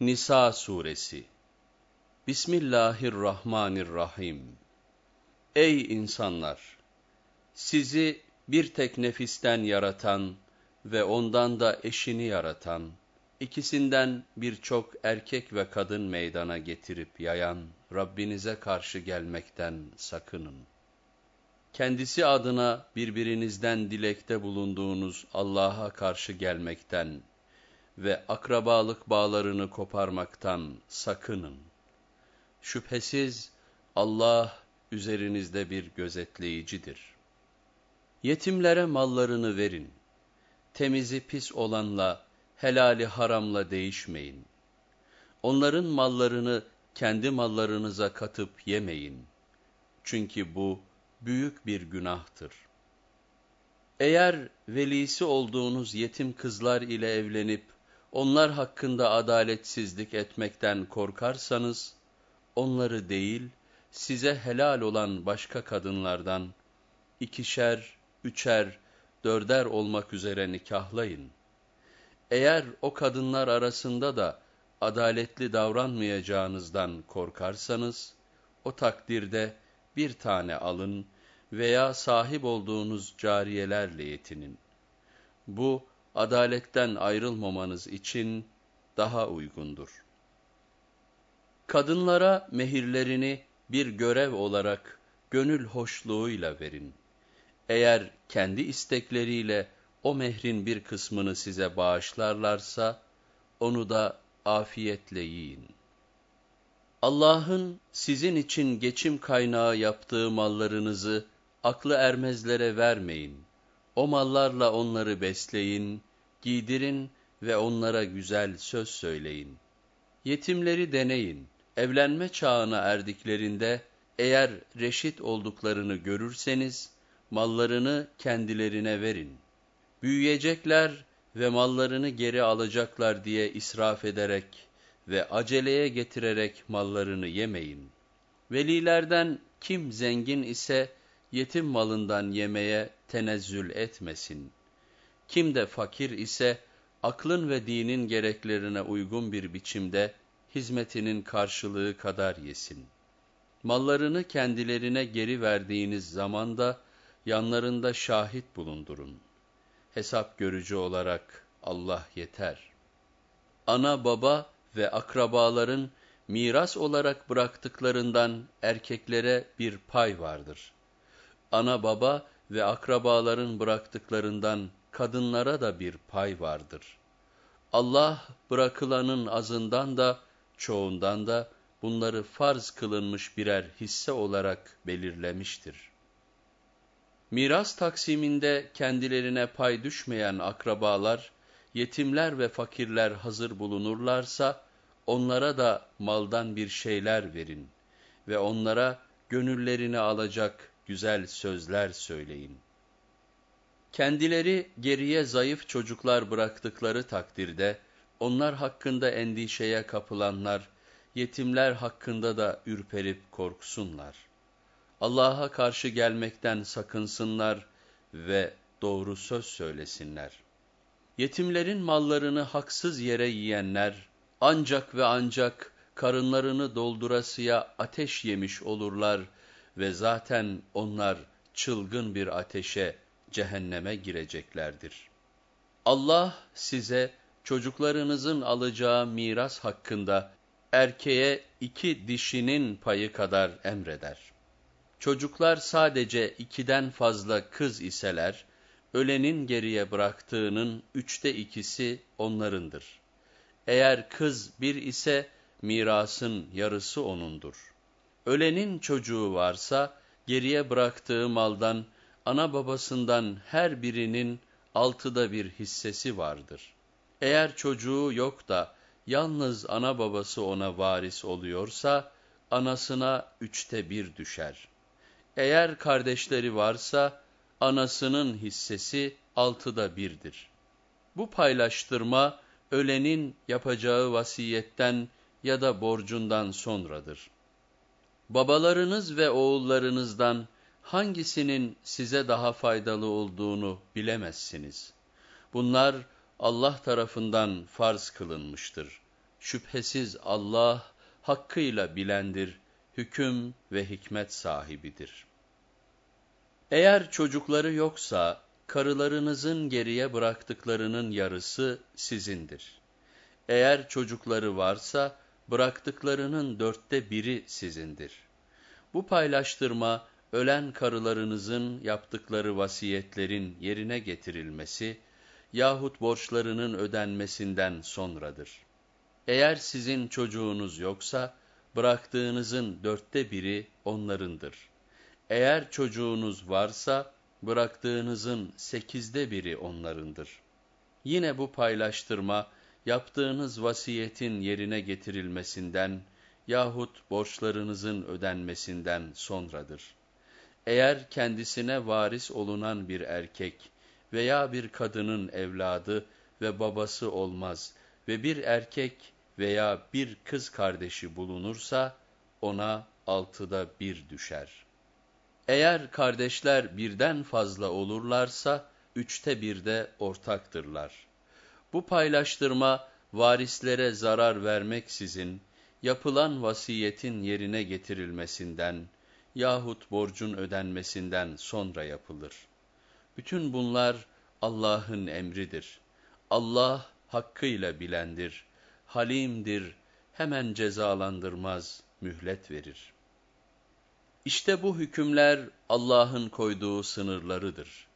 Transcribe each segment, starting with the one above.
Nisa suresi Bismillahirrahmanirrahim Ey insanlar! Sizi bir tek nefisten yaratan ve ondan da eşini yaratan, ikisinden birçok erkek ve kadın meydana getirip yayan Rabbinize karşı gelmekten sakının. Kendisi adına birbirinizden dilekte bulunduğunuz Allah'a karşı gelmekten ve akrabalık bağlarını koparmaktan sakının. Şüphesiz Allah üzerinizde bir gözetleyicidir. Yetimlere mallarını verin. Temizi pis olanla, helali haramla değişmeyin. Onların mallarını kendi mallarınıza katıp yemeyin. Çünkü bu büyük bir günahtır. Eğer velisi olduğunuz yetim kızlar ile evlenip, onlar hakkında adaletsizlik etmekten korkarsanız, onları değil, size helal olan başka kadınlardan, ikişer, üçer, dörder olmak üzere nikahlayın. Eğer o kadınlar arasında da adaletli davranmayacağınızdan korkarsanız, o takdirde bir tane alın veya sahip olduğunuz cariyelerle yetinin. Bu, adaletten ayrılmamanız için daha uygundur. Kadınlara mehirlerini bir görev olarak gönül hoşluğuyla verin. Eğer kendi istekleriyle o mehrin bir kısmını size bağışlarlarsa, onu da afiyetle yiyin. Allah'ın sizin için geçim kaynağı yaptığı mallarınızı aklı ermezlere vermeyin. O mallarla onları besleyin, giydirin ve onlara güzel söz söyleyin. Yetimleri deneyin. Evlenme çağına erdiklerinde eğer reşit olduklarını görürseniz mallarını kendilerine verin. Büyüyecekler ve mallarını geri alacaklar diye israf ederek ve aceleye getirerek mallarını yemeyin. Velilerden kim zengin ise yetim malından yemeye tenezzül etmesin. Kim de fakir ise aklın ve dinin gereklerine uygun bir biçimde hizmetinin karşılığı kadar yesin. Mallarını kendilerine geri verdiğiniz zaman da yanlarında şahit bulundurun. Hesap görücü olarak Allah yeter. Ana baba ve akrabaların miras olarak bıraktıklarından erkeklere bir pay vardır. Ana baba ve akrabaların bıraktıklarından kadınlara da bir pay vardır. Allah bırakılanın azından da çoğundan da bunları farz kılınmış birer hisse olarak belirlemiştir. Miras taksiminde kendilerine pay düşmeyen akrabalar, yetimler ve fakirler hazır bulunurlarsa, onlara da maldan bir şeyler verin ve onlara gönüllerini alacak güzel sözler söyleyin. Kendileri geriye zayıf çocuklar bıraktıkları takdirde, onlar hakkında endişeye kapılanlar, yetimler hakkında da ürperip korksunlar. Allah'a karşı gelmekten sakınsınlar ve doğru söz söylesinler. Yetimlerin mallarını haksız yere yiyenler, ancak ve ancak karınlarını doldurasıya ateş yemiş olurlar ve zaten onlar çılgın bir ateşe, cehenneme gireceklerdir. Allah size çocuklarınızın alacağı miras hakkında erkeğe iki dişinin payı kadar emreder. Çocuklar sadece ikiden fazla kız iseler, ölenin geriye bıraktığının üçte ikisi onlarındır. Eğer kız bir ise mirasın yarısı onundur. Ölenin çocuğu varsa geriye bıraktığı maldan ana babasından her birinin altıda bir hissesi vardır. Eğer çocuğu yok da yalnız ana babası ona varis oluyorsa, anasına üçte bir düşer. Eğer kardeşleri varsa, anasının hissesi altıda birdir. Bu paylaştırma, ölenin yapacağı vasiyetten ya da borcundan sonradır. Babalarınız ve oğullarınızdan, hangisinin size daha faydalı olduğunu bilemezsiniz. Bunlar Allah tarafından farz kılınmıştır. Şüphesiz Allah hakkıyla bilendir, hüküm ve hikmet sahibidir. Eğer çocukları yoksa, karılarınızın geriye bıraktıklarının yarısı sizindir. Eğer çocukları varsa, bıraktıklarının dörtte biri sizindir. Bu paylaştırma, ölen karılarınızın yaptıkları vasiyetlerin yerine getirilmesi yahut borçlarının ödenmesinden sonradır. Eğer sizin çocuğunuz yoksa, bıraktığınızın dörtte biri onlarındır. Eğer çocuğunuz varsa, bıraktığınızın sekizde biri onlarındır. Yine bu paylaştırma, yaptığınız vasiyetin yerine getirilmesinden yahut borçlarınızın ödenmesinden sonradır. Eğer kendisine varis olunan bir erkek veya bir kadının evladı ve babası olmaz ve bir erkek veya bir kız kardeşi bulunursa, ona altıda bir düşer. Eğer kardeşler birden fazla olurlarsa, üçte birde ortaktırlar. Bu paylaştırma, varislere zarar vermeksizin, yapılan vasiyetin yerine getirilmesinden yahut borcun ödenmesinden sonra yapılır. Bütün bunlar Allah'ın emridir. Allah hakkıyla bilendir, halimdir, hemen cezalandırmaz, mühlet verir. İşte bu hükümler Allah'ın koyduğu sınırlarıdır.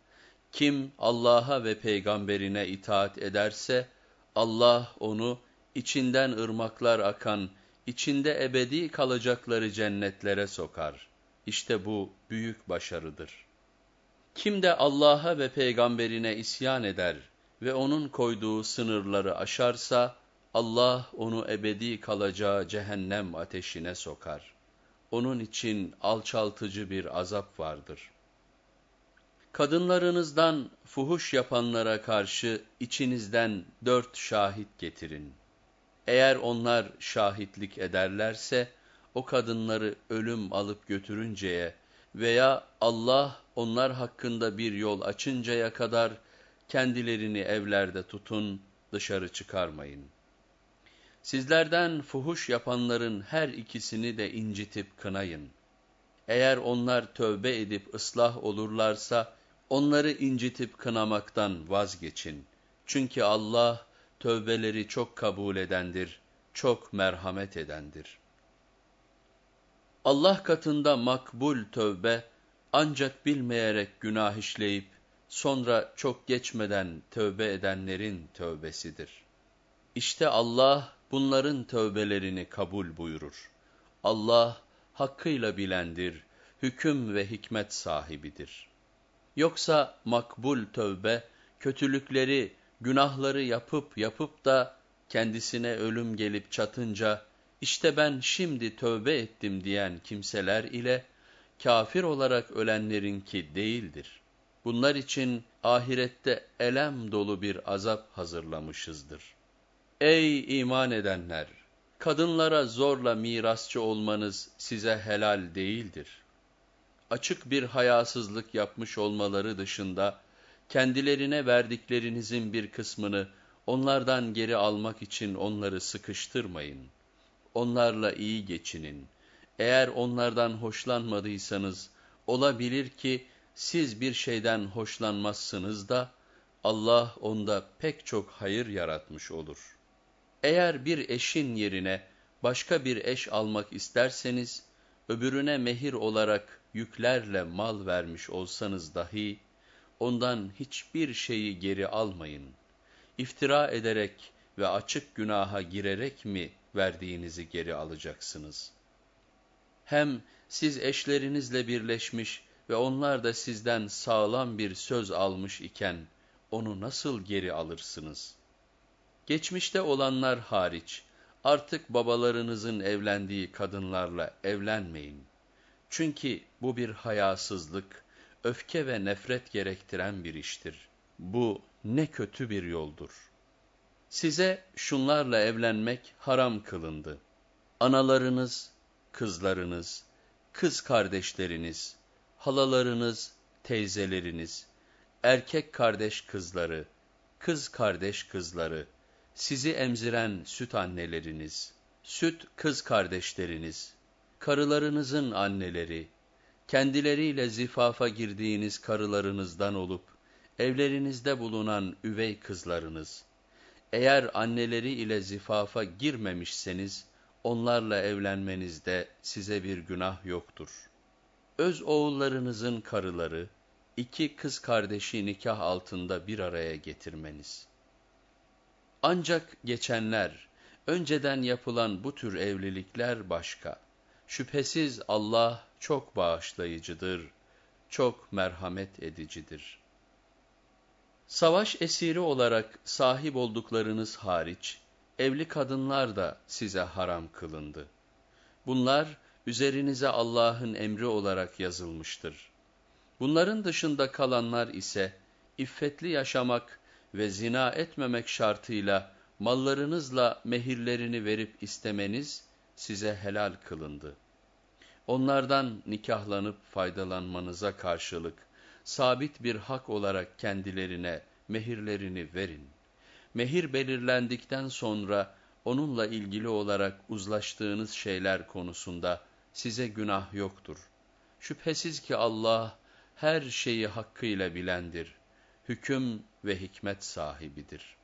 Kim Allah'a ve peygamberine itaat ederse, Allah onu içinden ırmaklar akan, içinde ebedi kalacakları cennetlere sokar. İşte bu büyük başarıdır. Kim de Allah'a ve peygamberine isyan eder ve onun koyduğu sınırları aşarsa, Allah onu ebedi kalacağı cehennem ateşine sokar. Onun için alçaltıcı bir azap vardır. Kadınlarınızdan fuhuş yapanlara karşı içinizden dört şahit getirin. Eğer onlar şahitlik ederlerse, o kadınları ölüm alıp götürünceye veya Allah onlar hakkında bir yol açıncaya kadar kendilerini evlerde tutun, dışarı çıkarmayın. Sizlerden fuhuş yapanların her ikisini de incitip kınayın. Eğer onlar tövbe edip ıslah olurlarsa, onları incitip kınamaktan vazgeçin. Çünkü Allah, tövbeleri çok kabul edendir, çok merhamet edendir. Allah katında makbul tövbe, ancak bilmeyerek günah işleyip, sonra çok geçmeden tövbe edenlerin tövbesidir. İşte Allah, bunların tövbelerini kabul buyurur. Allah, hakkıyla bilendir, hüküm ve hikmet sahibidir. Yoksa makbul tövbe, kötülükleri, günahları yapıp yapıp da kendisine ölüm gelip çatınca, işte ben şimdi tövbe ettim diyen kimseler ile kafir olarak ölenlerinki değildir. Bunlar için ahirette elem dolu bir azap hazırlamışızdır. Ey iman edenler! Kadınlara zorla mirasçı olmanız size helal değildir. Açık bir hayasızlık yapmış olmaları dışında, kendilerine verdiklerinizin bir kısmını onlardan geri almak için onları sıkıştırmayın. Onlarla iyi geçinin. Eğer onlardan hoşlanmadıysanız, olabilir ki siz bir şeyden hoşlanmazsınız da, Allah onda pek çok hayır yaratmış olur. Eğer bir eşin yerine başka bir eş almak isterseniz, öbürüne mehir olarak yüklerle mal vermiş olsanız dahi, ondan hiçbir şeyi geri almayın. İftira ederek ve açık günaha girerek mi verdiğinizi geri alacaksınız? Hem siz eşlerinizle birleşmiş ve onlar da sizden sağlam bir söz almış iken, onu nasıl geri alırsınız? Geçmişte olanlar hariç, artık babalarınızın evlendiği kadınlarla evlenmeyin. Çünkü bu bir hayasızlık, öfke ve nefret gerektiren bir iştir. Bu ne kötü bir yoldur. Size şunlarla evlenmek haram kılındı. Analarınız, kızlarınız, kız kardeşleriniz, halalarınız, teyzeleriniz, erkek kardeş kızları, kız kardeş kızları, sizi emziren süt anneleriniz, süt kız kardeşleriniz, karılarınızın anneleri, kendileriyle zifafa girdiğiniz karılarınızdan olup, evlerinizde bulunan üvey kızlarınız, eğer anneleri ile zifafa girmemişseniz, onlarla evlenmenizde size bir günah yoktur. Öz oğullarınızın karıları, iki kız kardeşi nikah altında bir araya getirmeniz. Ancak geçenler, önceden yapılan bu tür evlilikler başka. Şüphesiz Allah çok bağışlayıcıdır, çok merhamet edicidir. Savaş esiri olarak sahip olduklarınız hariç, evli kadınlar da size haram kılındı. Bunlar, üzerinize Allah'ın emri olarak yazılmıştır. Bunların dışında kalanlar ise, iffetli yaşamak ve zina etmemek şartıyla mallarınızla mehirlerini verip istemeniz size helal kılındı. Onlardan nikahlanıp faydalanmanıza karşılık sabit bir hak olarak kendilerine mehirlerini verin. Mehir belirlendikten sonra onunla ilgili olarak uzlaştığınız şeyler konusunda size günah yoktur. Şüphesiz ki Allah her şeyi hakkıyla bilendir, hüküm ve hikmet sahibidir.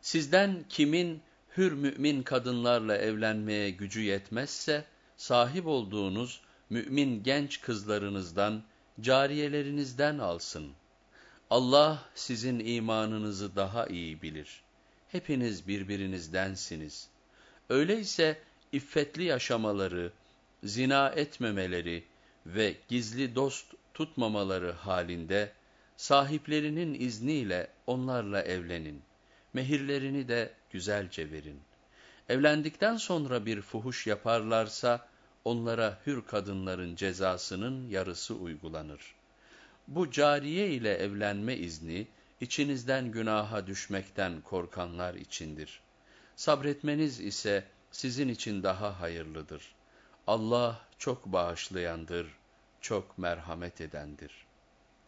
Sizden kimin hür mümin kadınlarla evlenmeye gücü yetmezse, sahip olduğunuz mümin genç kızlarınızdan, cariyelerinizden alsın. Allah sizin imanınızı daha iyi bilir. Hepiniz birbirinizdensiniz. Öyleyse iffetli yaşamaları, zina etmemeleri ve gizli dost tutmamaları halinde, sahiplerinin izniyle onlarla evlenin. Mehirlerini de güzelce verin. Evlendikten sonra bir fuhuş yaparlarsa, onlara hür kadınların cezasının yarısı uygulanır. Bu cariye ile evlenme izni, içinizden günaha düşmekten korkanlar içindir. Sabretmeniz ise sizin için daha hayırlıdır. Allah çok bağışlayandır, çok merhamet edendir.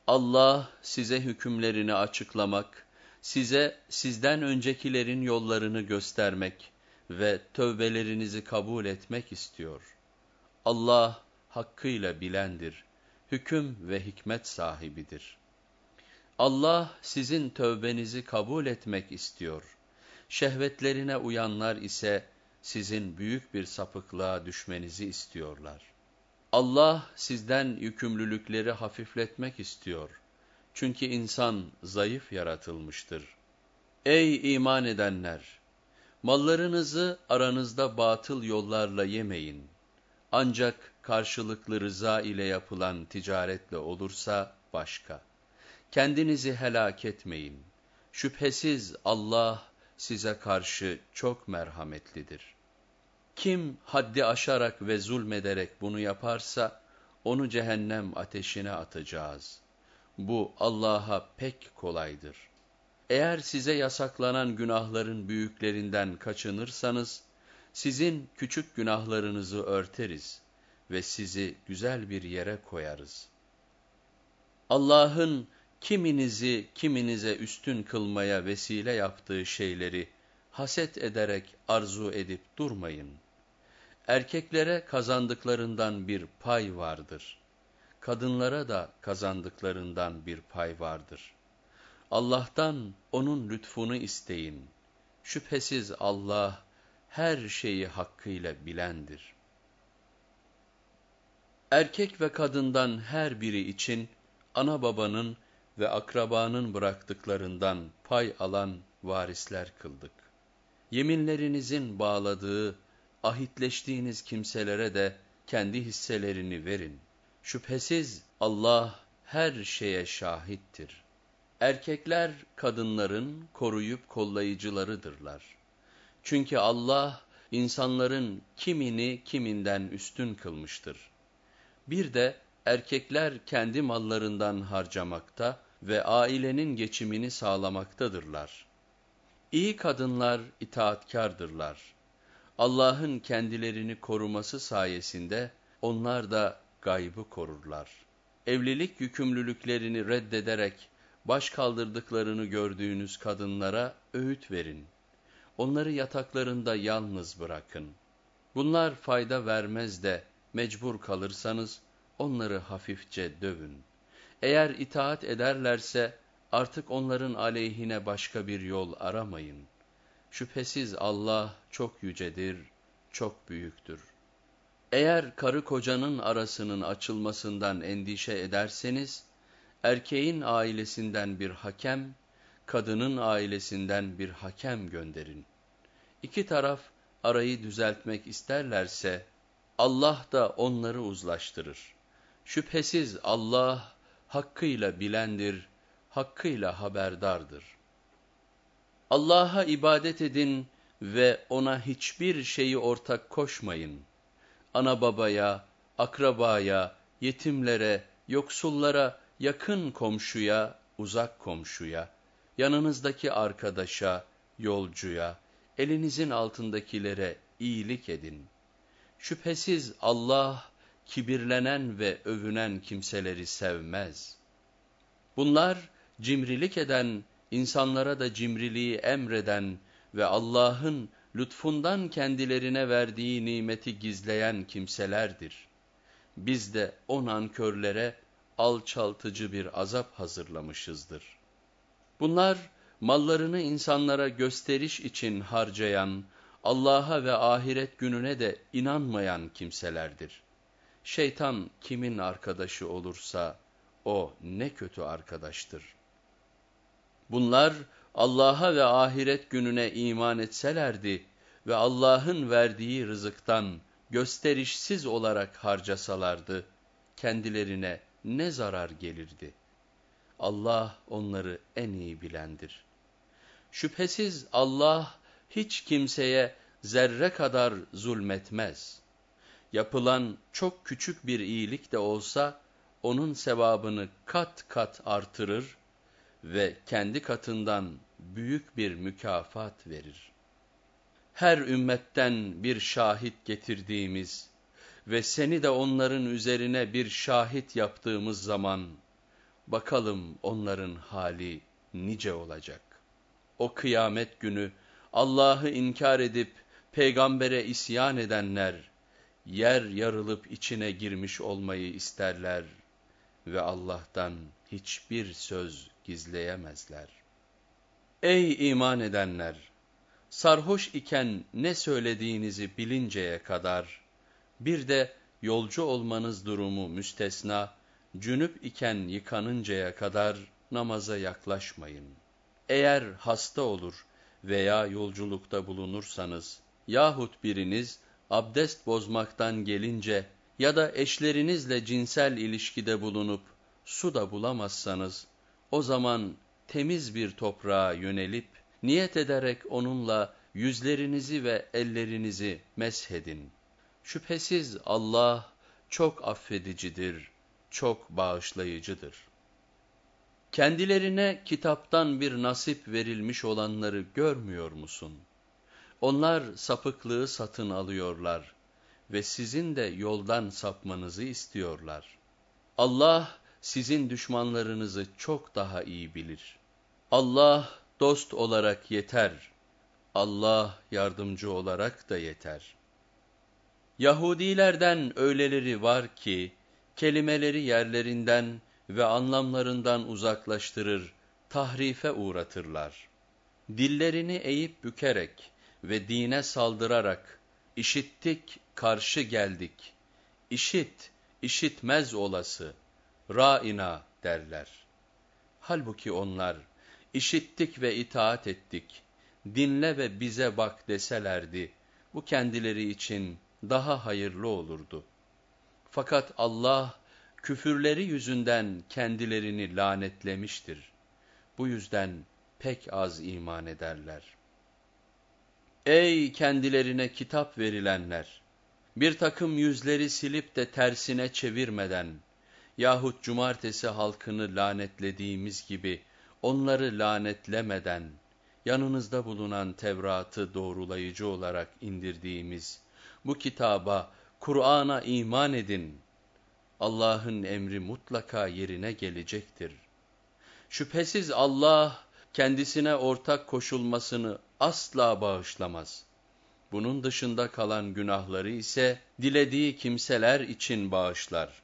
Allah size hükümlerini açıklamak, size sizden öncekilerin yollarını göstermek ve tövbelerinizi kabul etmek istiyor. Allah hakkıyla bilendir, hüküm ve hikmet sahibidir. Allah sizin tövbenizi kabul etmek istiyor. Şehvetlerine uyanlar ise sizin büyük bir sapıklığa düşmenizi istiyorlar. Allah sizden yükümlülükleri hafifletmek istiyor. Çünkü insan zayıf yaratılmıştır. Ey iman edenler! Mallarınızı aranızda batıl yollarla yemeyin. Ancak karşılıklı rıza ile yapılan ticaretle olursa başka. Kendinizi helak etmeyin. Şüphesiz Allah size karşı çok merhametlidir. Kim haddi aşarak ve zulmederek bunu yaparsa, onu cehennem ateşine atacağız. Bu Allah'a pek kolaydır. Eğer size yasaklanan günahların büyüklerinden kaçınırsanız, sizin küçük günahlarınızı örteriz ve sizi güzel bir yere koyarız. Allah'ın kiminizi kiminize üstün kılmaya vesile yaptığı şeyleri haset ederek arzu edip durmayın. Erkeklere kazandıklarından bir pay vardır. Kadınlara da kazandıklarından bir pay vardır. Allah'tan onun lütfunu isteyin. Şüphesiz Allah her şeyi hakkıyla bilendir. Erkek ve kadından her biri için ana babanın ve akrabanın bıraktıklarından pay alan varisler kıldık. Yeminlerinizin bağladığı, ahitleştiğiniz kimselere de kendi hisselerini verin. Şüphesiz Allah her şeye şahittir. Erkekler kadınların koruyup kollayıcılarıdırlar. Çünkü Allah insanların kimini kiminden üstün kılmıştır. Bir de erkekler kendi mallarından harcamakta ve ailenin geçimini sağlamaktadırlar. İyi kadınlar itaatkardırlar. Allah'ın kendilerini koruması sayesinde onlar da gaybı korurlar. Evlilik yükümlülüklerini reddederek baş kaldırdıklarını gördüğünüz kadınlara öğüt verin. onları yataklarında yalnız bırakın. Bunlar fayda vermez de mecbur kalırsanız onları hafifçe dövün. Eğer itaat ederlerse artık onların aleyhine başka bir yol aramayın. Şüphesiz Allah çok yücedir, çok büyüktür. Eğer karı kocanın arasının açılmasından endişe ederseniz, erkeğin ailesinden bir hakem, kadının ailesinden bir hakem gönderin. İki taraf arayı düzeltmek isterlerse, Allah da onları uzlaştırır. Şüphesiz Allah hakkıyla bilendir, hakkıyla haberdardır. Allah'a ibadet edin ve ona hiçbir şeyi ortak koşmayın. Ana babaya, akrabaya, yetimlere, yoksullara, yakın komşuya, uzak komşuya, yanınızdaki arkadaşa, yolcuya, elinizin altındakilere iyilik edin. Şüphesiz Allah kibirlenen ve övünen kimseleri sevmez. Bunlar cimrilik eden, insanlara da cimriliği emreden ve Allah'ın lütfundan kendilerine verdiği nimeti gizleyen kimselerdir. Biz de o nankörlere alçaltıcı bir azap hazırlamışızdır. Bunlar mallarını insanlara gösteriş için harcayan, Allah'a ve ahiret gününe de inanmayan kimselerdir. Şeytan kimin arkadaşı olursa o ne kötü arkadaştır. Bunlar Allah'a ve ahiret gününe iman etselerdi ve Allah'ın verdiği rızıktan gösterişsiz olarak harcasalardı, kendilerine ne zarar gelirdi? Allah onları en iyi bilendir. Şüphesiz Allah hiç kimseye zerre kadar zulmetmez. Yapılan çok küçük bir iyilik de olsa, onun sevabını kat kat artırır ve kendi katından büyük bir mükafat verir. Her ümmetten bir şahit getirdiğimiz ve seni de onların üzerine bir şahit yaptığımız zaman, bakalım onların hali nice olacak. O kıyamet günü Allah'ı inkar edip peygambere isyan edenler, yer yarılıp içine girmiş olmayı isterler ve Allah'tan hiçbir söz gizleyemezler. Ey iman edenler! Sarhoş iken ne söylediğinizi bilinceye kadar, bir de yolcu olmanız durumu müstesna, cünüp iken yıkanıncaya kadar namaza yaklaşmayın. Eğer hasta olur veya yolculukta bulunursanız, yahut biriniz abdest bozmaktan gelince ya da eşlerinizle cinsel ilişkide bulunup su da bulamazsanız, o zaman temiz bir toprağa yönelip, niyet ederek onunla yüzlerinizi ve ellerinizi meshedin. Şüphesiz Allah çok affedicidir, çok bağışlayıcıdır. Kendilerine kitaptan bir nasip verilmiş olanları görmüyor musun? Onlar sapıklığı satın alıyorlar ve sizin de yoldan sapmanızı istiyorlar. Allah sizin düşmanlarınızı çok daha iyi bilir. Allah dost olarak yeter. Allah yardımcı olarak da yeter. Yahudilerden öyleleri var ki, kelimeleri yerlerinden ve anlamlarından uzaklaştırır, tahrife uğratırlar. Dillerini eğip bükerek ve dine saldırarak, işittik, karşı geldik, işit, işitmez olası, ra'ina derler. Halbuki onlar, işittik ve itaat ettik, dinle ve bize bak deselerdi, bu kendileri için daha hayırlı olurdu. Fakat Allah, küfürleri yüzünden kendilerini lanetlemiştir. Bu yüzden pek az iman ederler. Ey kendilerine kitap verilenler! Bir takım yüzleri silip de tersine çevirmeden, yahut cumartesi halkını lanetlediğimiz gibi onları lanetlemeden, yanınızda bulunan Tevrat'ı doğrulayıcı olarak indirdiğimiz bu kitaba, Kur'an'a iman edin. Allah'ın emri mutlaka yerine gelecektir. Şüphesiz Allah, kendisine ortak koşulmasını asla bağışlamaz. Bunun dışında kalan günahları ise dilediği kimseler için bağışlar.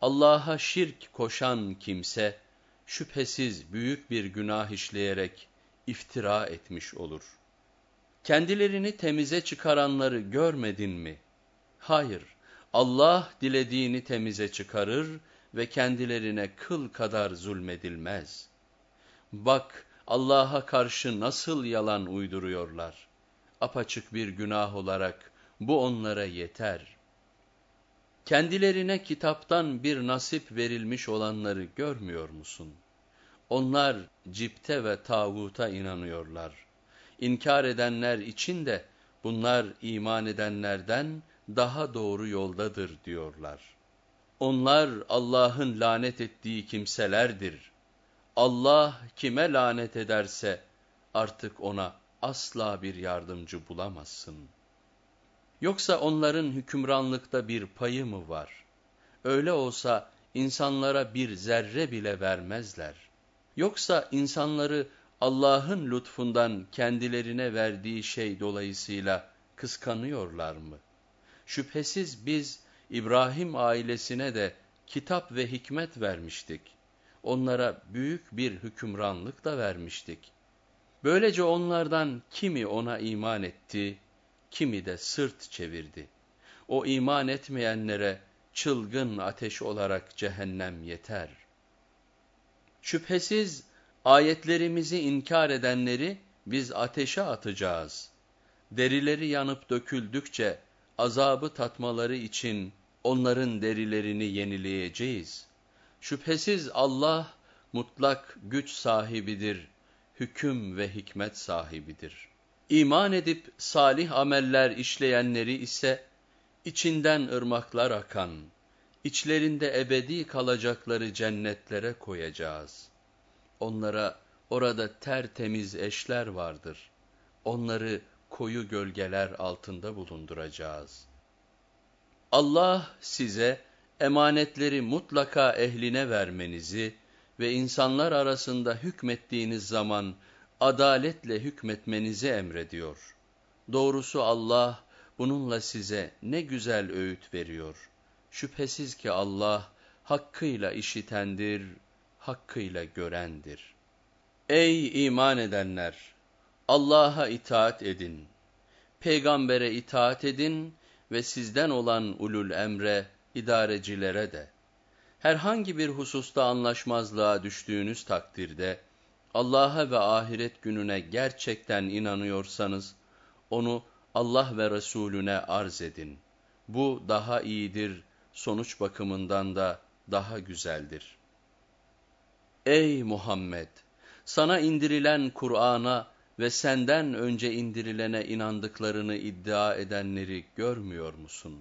Allah'a şirk koşan kimse şüphesiz büyük bir günah işleyerek iftira etmiş olur. Kendilerini temize çıkaranları görmedin mi? Hayır, Allah dilediğini temize çıkarır ve kendilerine kıl kadar zulmedilmez. Bak Allah'a karşı nasıl yalan uyduruyorlar. Apaçık bir günah olarak bu onlara yeter. Kendilerine kitaptan bir nasip verilmiş olanları görmüyor musun? Onlar cipte ve tağuta inanıyorlar. İnkar edenler için de bunlar iman edenlerden daha doğru yoldadır diyorlar. Onlar Allah'ın lanet ettiği kimselerdir. Allah kime lanet ederse artık ona asla bir yardımcı bulamazsın. Yoksa onların hükümranlıkta bir payı mı var? Öyle olsa insanlara bir zerre bile vermezler. Yoksa insanları Allah'ın lütfundan kendilerine verdiği şey dolayısıyla kıskanıyorlar mı? Şüphesiz biz İbrahim ailesine de kitap ve hikmet vermiştik. Onlara büyük bir hükümranlık da vermiştik. Böylece onlardan kimi ona iman etti, kimi de sırt çevirdi. O iman etmeyenlere çılgın ateş olarak cehennem yeter. Şüphesiz ayetlerimizi inkar edenleri biz ateşe atacağız. Derileri yanıp döküldükçe azabı tatmaları için onların derilerini yenileyeceğiz. Şüphesiz Allah mutlak güç sahibidir, hüküm ve hikmet sahibidir. İman edip salih ameller işleyenleri ise içinden ırmaklar akan, içlerinde ebedi kalacakları cennetlere koyacağız. Onlara orada tertemiz eşler vardır. Onları koyu gölgeler altında bulunduracağız. Allah size emanetleri mutlaka ehline vermenizi ve insanlar arasında hükmettiğiniz zaman adaletle hükmetmenizi emrediyor. Doğrusu Allah bununla size ne güzel öğüt veriyor. Şüphesiz ki Allah hakkıyla işitendir, hakkıyla görendir. Ey iman edenler! Allah'a itaat edin. Peygambere itaat edin ve sizden olan ulul emre, idarecilere de. Herhangi bir hususta anlaşmazlığa düştüğünüz takdirde, Allah'a ve ahiret gününe gerçekten inanıyorsanız, onu Allah ve Resulüne arz edin. Bu daha iyidir, sonuç bakımından da daha güzeldir. Ey Muhammed! Sana indirilen Kur'an'a ve senden önce indirilene inandıklarını iddia edenleri görmüyor musun?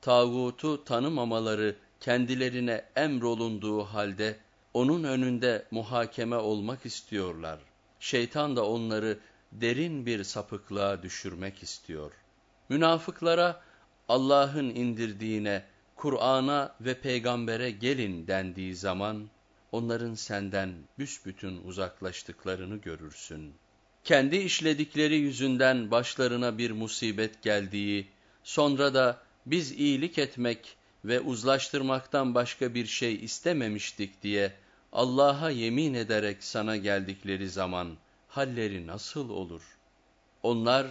Tağutu tanımamaları kendilerine emrolunduğu halde onun önünde muhakeme olmak istiyorlar. Şeytan da onları derin bir sapıklığa düşürmek istiyor. Münafıklara Allah'ın indirdiğine, Kur'an'a ve peygambere gelin dendiği zaman, onların senden büsbütün uzaklaştıklarını görürsün. Kendi işledikleri yüzünden başlarına bir musibet geldiği, sonra da biz iyilik etmek ve uzlaştırmaktan başka bir şey istememiştik diye Allah'a yemin ederek sana geldikleri zaman halleri nasıl olur? Onlar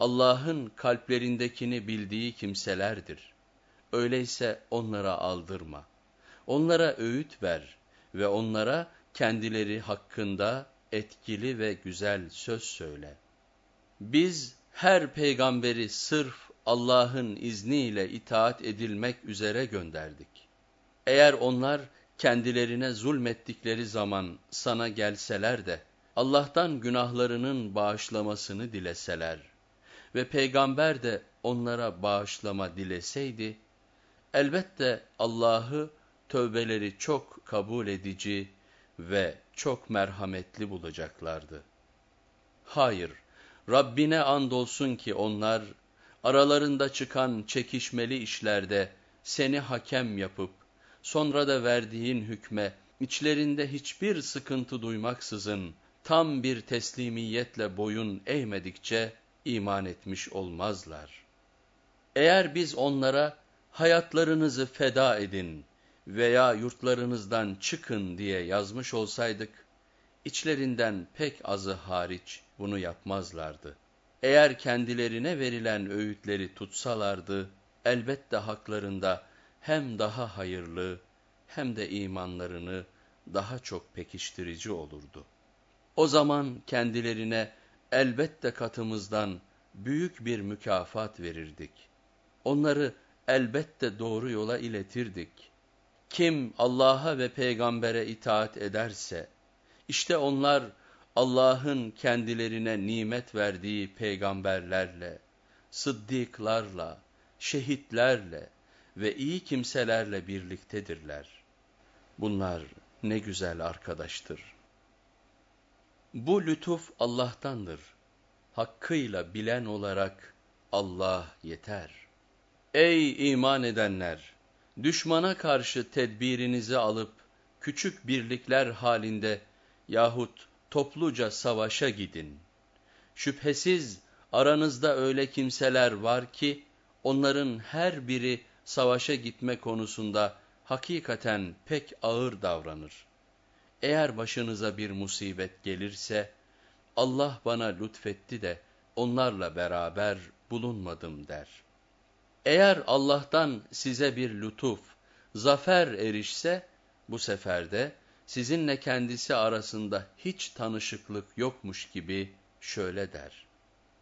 Allah'ın kalplerindekini bildiği kimselerdir. Öyleyse onlara aldırma. Onlara öğüt ver ve onlara kendileri hakkında etkili ve güzel söz söyle. Biz her peygamberi sırf Allah'ın izniyle itaat edilmek üzere gönderdik. Eğer onlar kendilerine zulmettikleri zaman sana gelseler de Allah'tan günahlarının bağışlamasını dileseler ve peygamber de onlara bağışlama dileseydi, elbette Allah'ı tövbeleri çok kabul edici ve çok merhametli bulacaklardı. Hayır, Rabbine andolsun ki onlar, aralarında çıkan çekişmeli işlerde seni hakem yapıp, sonra da verdiğin hükme, içlerinde hiçbir sıkıntı duymaksızın tam bir teslimiyetle boyun eğmedikçe iman etmiş olmazlar. Eğer biz onlara hayatlarınızı feda edin veya yurtlarınızdan çıkın diye yazmış olsaydık, içlerinden pek azı hariç bunu yapmazlardı. Eğer kendilerine verilen öğütleri tutsalardı, elbette haklarında hem daha hayırlı hem de imanlarını daha çok pekiştirici olurdu. O zaman kendilerine elbette katımızdan büyük bir mükafat verirdik. Onları elbette doğru yola iletirdik. Kim Allah'a ve peygambere itaat ederse, işte onlar Allah'ın kendilerine nimet verdiği peygamberlerle, sıddıklarla, şehitlerle ve iyi kimselerle birliktedirler. Bunlar ne güzel arkadaştır. Bu lütuf Allah'tandır. Hakkıyla bilen olarak Allah yeter. Ey iman edenler! Düşmana karşı tedbirinizi alıp küçük birlikler halinde yahut topluca savaşa gidin. Şüphesiz aranızda öyle kimseler var ki onların her biri savaşa gitme konusunda hakikaten pek ağır davranır. Eğer başınıza bir musibet gelirse, Allah bana lütfetti de onlarla beraber bulunmadım der. Eğer Allah'tan size bir lütuf, zafer erişse, bu seferde sizinle kendisi arasında hiç tanışıklık yokmuş gibi şöyle der.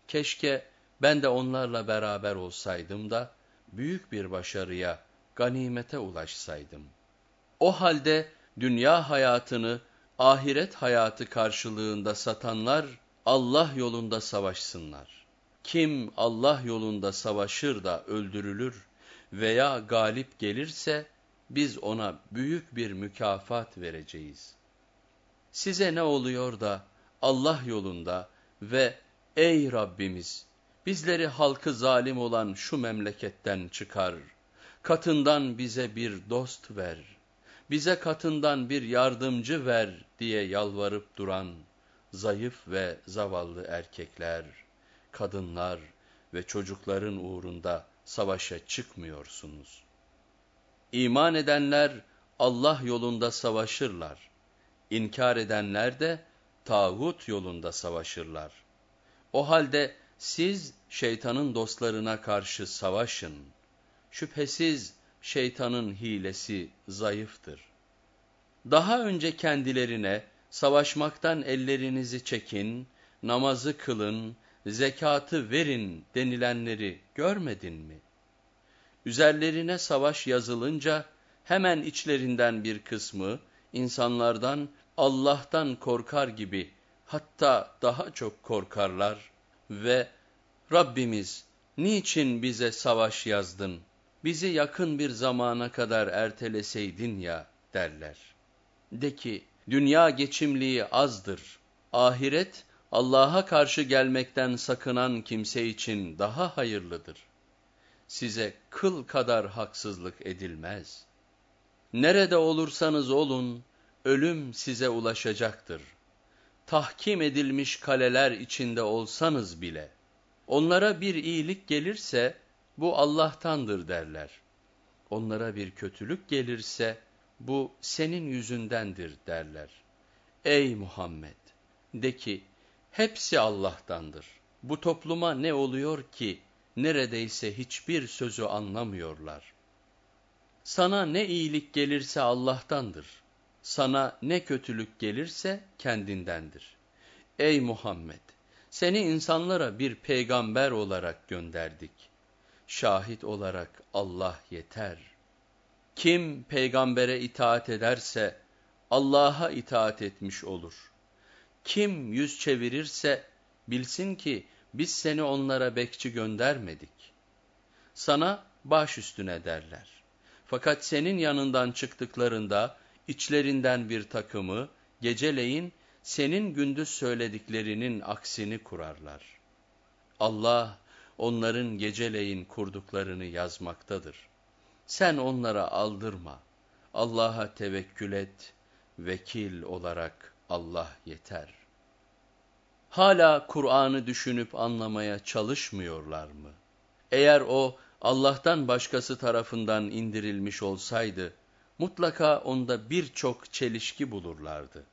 Keşke ben de onlarla beraber olsaydım da büyük bir başarıya, ganimete ulaşsaydım. O halde dünya hayatını ahiret hayatı karşılığında satanlar Allah yolunda savaşsınlar. Kim Allah yolunda savaşır da öldürülür veya galip gelirse biz ona büyük bir mükafat vereceğiz. Size ne oluyor da Allah yolunda ve ey Rabbimiz bizleri halkı zalim olan şu memleketten çıkar, katından bize bir dost ver, bize katından bir yardımcı ver diye yalvarıp duran zayıf ve zavallı erkekler, kadınlar ve çocukların uğrunda savaşa çıkmıyorsunuz.'' İman edenler Allah yolunda savaşırlar. İnkar edenler de tağut yolunda savaşırlar. O halde siz şeytanın dostlarına karşı savaşın. Şüphesiz şeytanın hilesi zayıftır. Daha önce kendilerine savaşmaktan ellerinizi çekin, namazı kılın, zekatı verin denilenleri görmedin mi? Üzerlerine savaş yazılınca hemen içlerinden bir kısmı insanlardan Allah'tan korkar gibi hatta daha çok korkarlar ve Rabbimiz niçin bize savaş yazdın, bizi yakın bir zamana kadar erteleseydin ya derler. De ki dünya geçimliği azdır, ahiret Allah'a karşı gelmekten sakınan kimse için daha hayırlıdır size kıl kadar haksızlık edilmez. Nerede olursanız olun, ölüm size ulaşacaktır. Tahkim edilmiş kaleler içinde olsanız bile, onlara bir iyilik gelirse, bu Allah'tandır derler. Onlara bir kötülük gelirse, bu senin yüzündendir derler. Ey Muhammed! De ki, hepsi Allah'tandır. Bu topluma ne oluyor ki, neredeyse hiçbir sözü anlamıyorlar. Sana ne iyilik gelirse Allah'tandır. Sana ne kötülük gelirse kendindendir. Ey Muhammed! Seni insanlara bir peygamber olarak gönderdik. Şahit olarak Allah yeter. Kim peygambere itaat ederse Allah'a itaat etmiş olur. Kim yüz çevirirse bilsin ki biz seni onlara bekçi göndermedik. Sana baş üstüne derler. Fakat senin yanından çıktıklarında içlerinden bir takımı geceleyin senin gündüz söylediklerinin aksini kurarlar. Allah onların geceleyin kurduklarını yazmaktadır. Sen onlara aldırma. Allah'a tevekkül et, vekil olarak Allah yeter.'' Hala Kur'an'ı düşünüp anlamaya çalışmıyorlar mı? Eğer o Allah'tan başkası tarafından indirilmiş olsaydı, mutlaka onda birçok çelişki bulurlardı.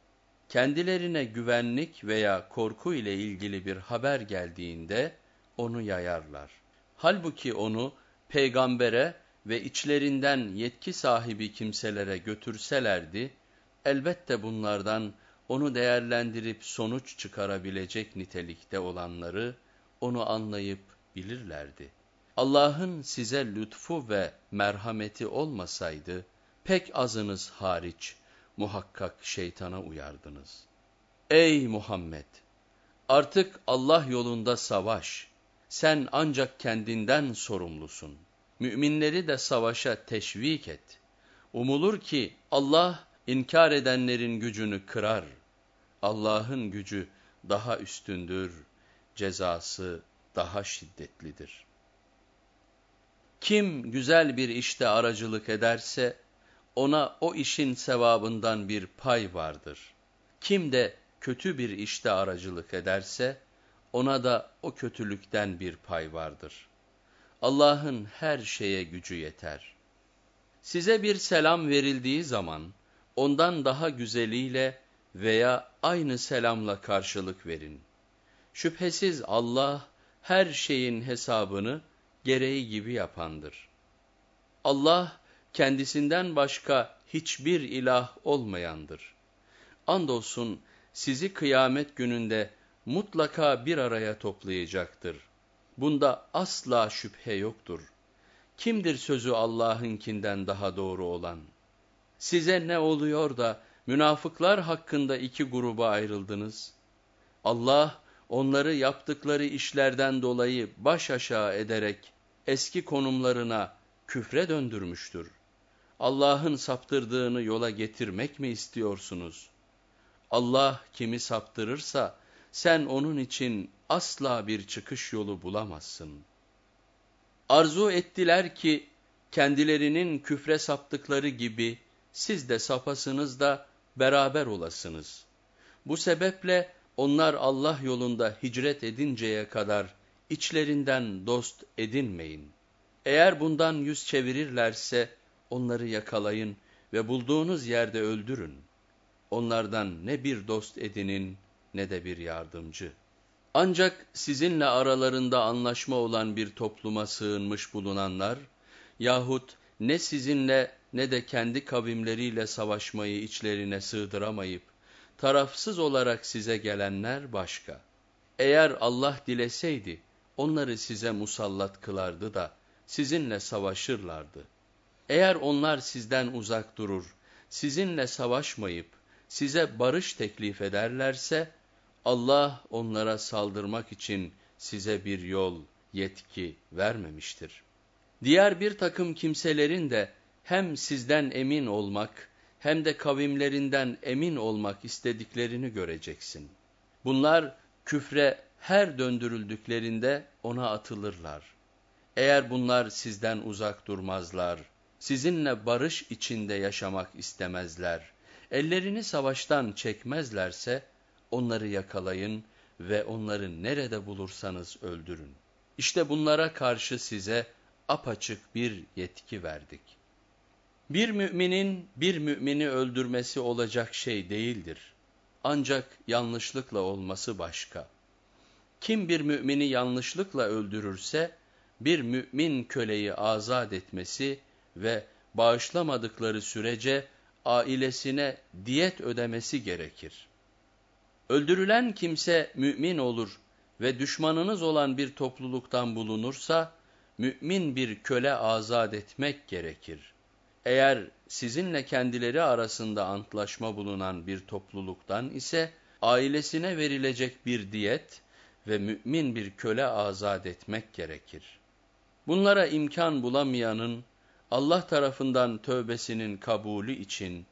Kendilerine güvenlik veya korku ile ilgili bir haber geldiğinde onu yayarlar. Halbuki onu peygambere ve içlerinden yetki sahibi kimselere götürselerdi, elbette bunlardan onu değerlendirip sonuç çıkarabilecek nitelikte olanları onu anlayıp bilirlerdi. Allah'ın size lütfu ve merhameti olmasaydı, pek azınız hariç muhakkak şeytana uyardınız. Ey Muhammed! Artık Allah yolunda savaş. Sen ancak kendinden sorumlusun. Müminleri de savaşa teşvik et. Umulur ki Allah inkar edenlerin gücünü kırar. Allah'ın gücü daha üstündür, cezası daha şiddetlidir. Kim güzel bir işte aracılık ederse, ona o işin sevabından bir pay vardır. Kim de kötü bir işte aracılık ederse, ona da o kötülükten bir pay vardır. Allah'ın her şeye gücü yeter. Size bir selam verildiği zaman, ondan daha güzeliyle veya aynı selamla karşılık verin. Şüphesiz Allah, her şeyin hesabını gereği gibi yapandır. Allah, kendisinden başka hiçbir ilah olmayandır. Andolsun sizi kıyamet gününde mutlaka bir araya toplayacaktır. Bunda asla şüphe yoktur. Kimdir sözü Allah'ınkinden daha doğru olan? Size ne oluyor da münafıklar hakkında iki gruba ayrıldınız? Allah onları yaptıkları işlerden dolayı baş aşağı ederek eski konumlarına küfre döndürmüştür. Allah'ın saptırdığını yola getirmek mi istiyorsunuz? Allah kimi saptırırsa sen onun için asla bir çıkış yolu bulamazsın. Arzu ettiler ki kendilerinin küfre saptıkları gibi siz de sapasınız da beraber olasınız. Bu sebeple onlar Allah yolunda hicret edinceye kadar içlerinden dost edinmeyin. Eğer bundan yüz çevirirlerse onları yakalayın ve bulduğunuz yerde öldürün. Onlardan ne bir dost edinin ne de bir yardımcı. Ancak sizinle aralarında anlaşma olan bir topluma sığınmış bulunanlar, yahut ne sizinle ne de kendi kavimleriyle savaşmayı içlerine sığdıramayıp, tarafsız olarak size gelenler başka. Eğer Allah dileseydi, onları size musallat kılardı da, sizinle savaşırlardı. Eğer onlar sizden uzak durur, sizinle savaşmayıp, size barış teklif ederlerse, Allah onlara saldırmak için size bir yol, yetki vermemiştir. Diğer bir takım kimselerin de hem sizden emin olmak hem de kavimlerinden emin olmak istediklerini göreceksin. Bunlar küfre her döndürüldüklerinde ona atılırlar. Eğer bunlar sizden uzak durmazlar, sizinle barış içinde yaşamak istemezler, ellerini savaştan çekmezlerse, onları yakalayın ve onları nerede bulursanız öldürün. İşte bunlara karşı size apaçık bir yetki verdik. Bir müminin bir mümini öldürmesi olacak şey değildir. Ancak yanlışlıkla olması başka. Kim bir mümini yanlışlıkla öldürürse, bir mümin köleyi azat etmesi ve bağışlamadıkları sürece ailesine diyet ödemesi gerekir. Öldürülen kimse mümin olur ve düşmanınız olan bir topluluktan bulunursa, mümin bir köle azat etmek gerekir. Eğer sizinle kendileri arasında antlaşma bulunan bir topluluktan ise, ailesine verilecek bir diyet ve mümin bir köle azat etmek gerekir. Bunlara imkan bulamayanın, Allah tarafından tövbesinin kabulü için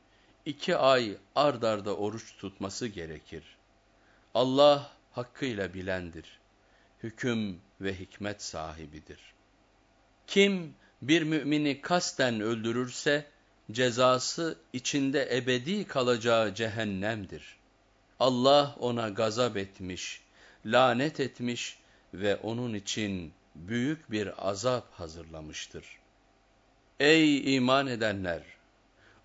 iki ay ard arda oruç tutması gerekir. Allah hakkıyla bilendir, hüküm ve hikmet sahibidir. Kim bir mümini kasten öldürürse, cezası içinde ebedi kalacağı cehennemdir. Allah ona gazap etmiş, lanet etmiş ve onun için büyük bir azap hazırlamıştır. Ey iman edenler!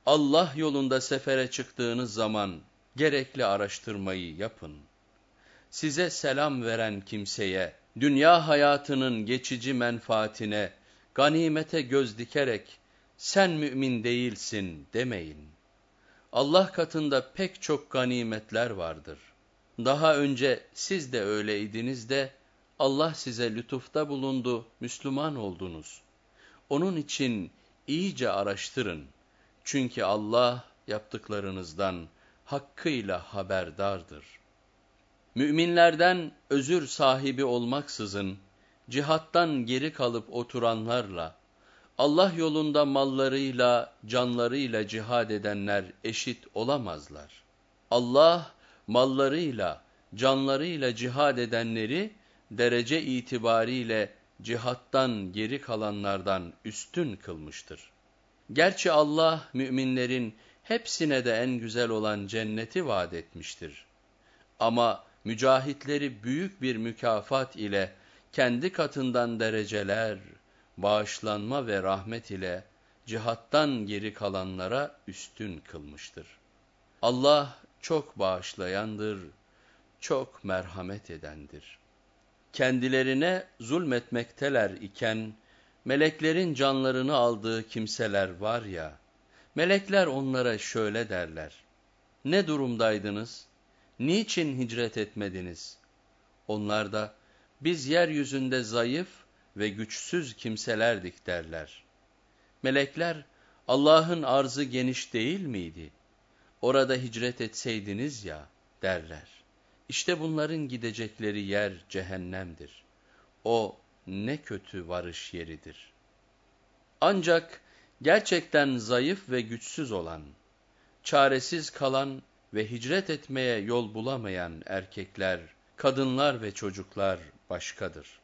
Allah yolunda sefere çıktığınız zaman gerekli araştırmayı yapın. Size selam veren kimseye, dünya hayatının geçici menfaatine, ganimete göz dikerek, sen mümin değilsin demeyin. Allah katında pek çok ganimetler vardır. Daha önce siz de öyleydiniz de, Allah size lütufta bulundu, Müslüman oldunuz. Onun için iyice araştırın. Çünkü Allah yaptıklarınızdan hakkıyla haberdardır. Müminlerden özür sahibi olmaksızın, cihattan geri kalıp oturanlarla, Allah yolunda mallarıyla, canlarıyla cihad edenler eşit olamazlar. Allah, mallarıyla, canlarıyla cihad edenleri, derece itibariyle cihattan geri kalanlardan üstün kılmıştır. Gerçi Allah müminlerin hepsine de en güzel olan cenneti vaat etmiştir. Ama mücahitleri büyük bir mükafat ile kendi katından dereceler, bağışlanma ve rahmet ile cihattan geri kalanlara üstün kılmıştır. Allah çok bağışlayandır, çok merhamet edendir. Kendilerine zulmetmekteler iken, meleklerin canlarını aldığı kimseler var ya, melekler onlara şöyle derler, ne durumdaydınız, niçin hicret etmediniz? Onlar da, biz yeryüzünde zayıf ve güçsüz kimselerdik derler. Melekler, Allah'ın arzı geniş değil miydi? Orada hicret etseydiniz ya, derler. İşte bunların gidecekleri yer cehennemdir. O ne kötü varış yeridir. Ancak gerçekten zayıf ve güçsüz olan, çaresiz kalan ve hicret etmeye yol bulamayan erkekler, kadınlar ve çocuklar başkadır.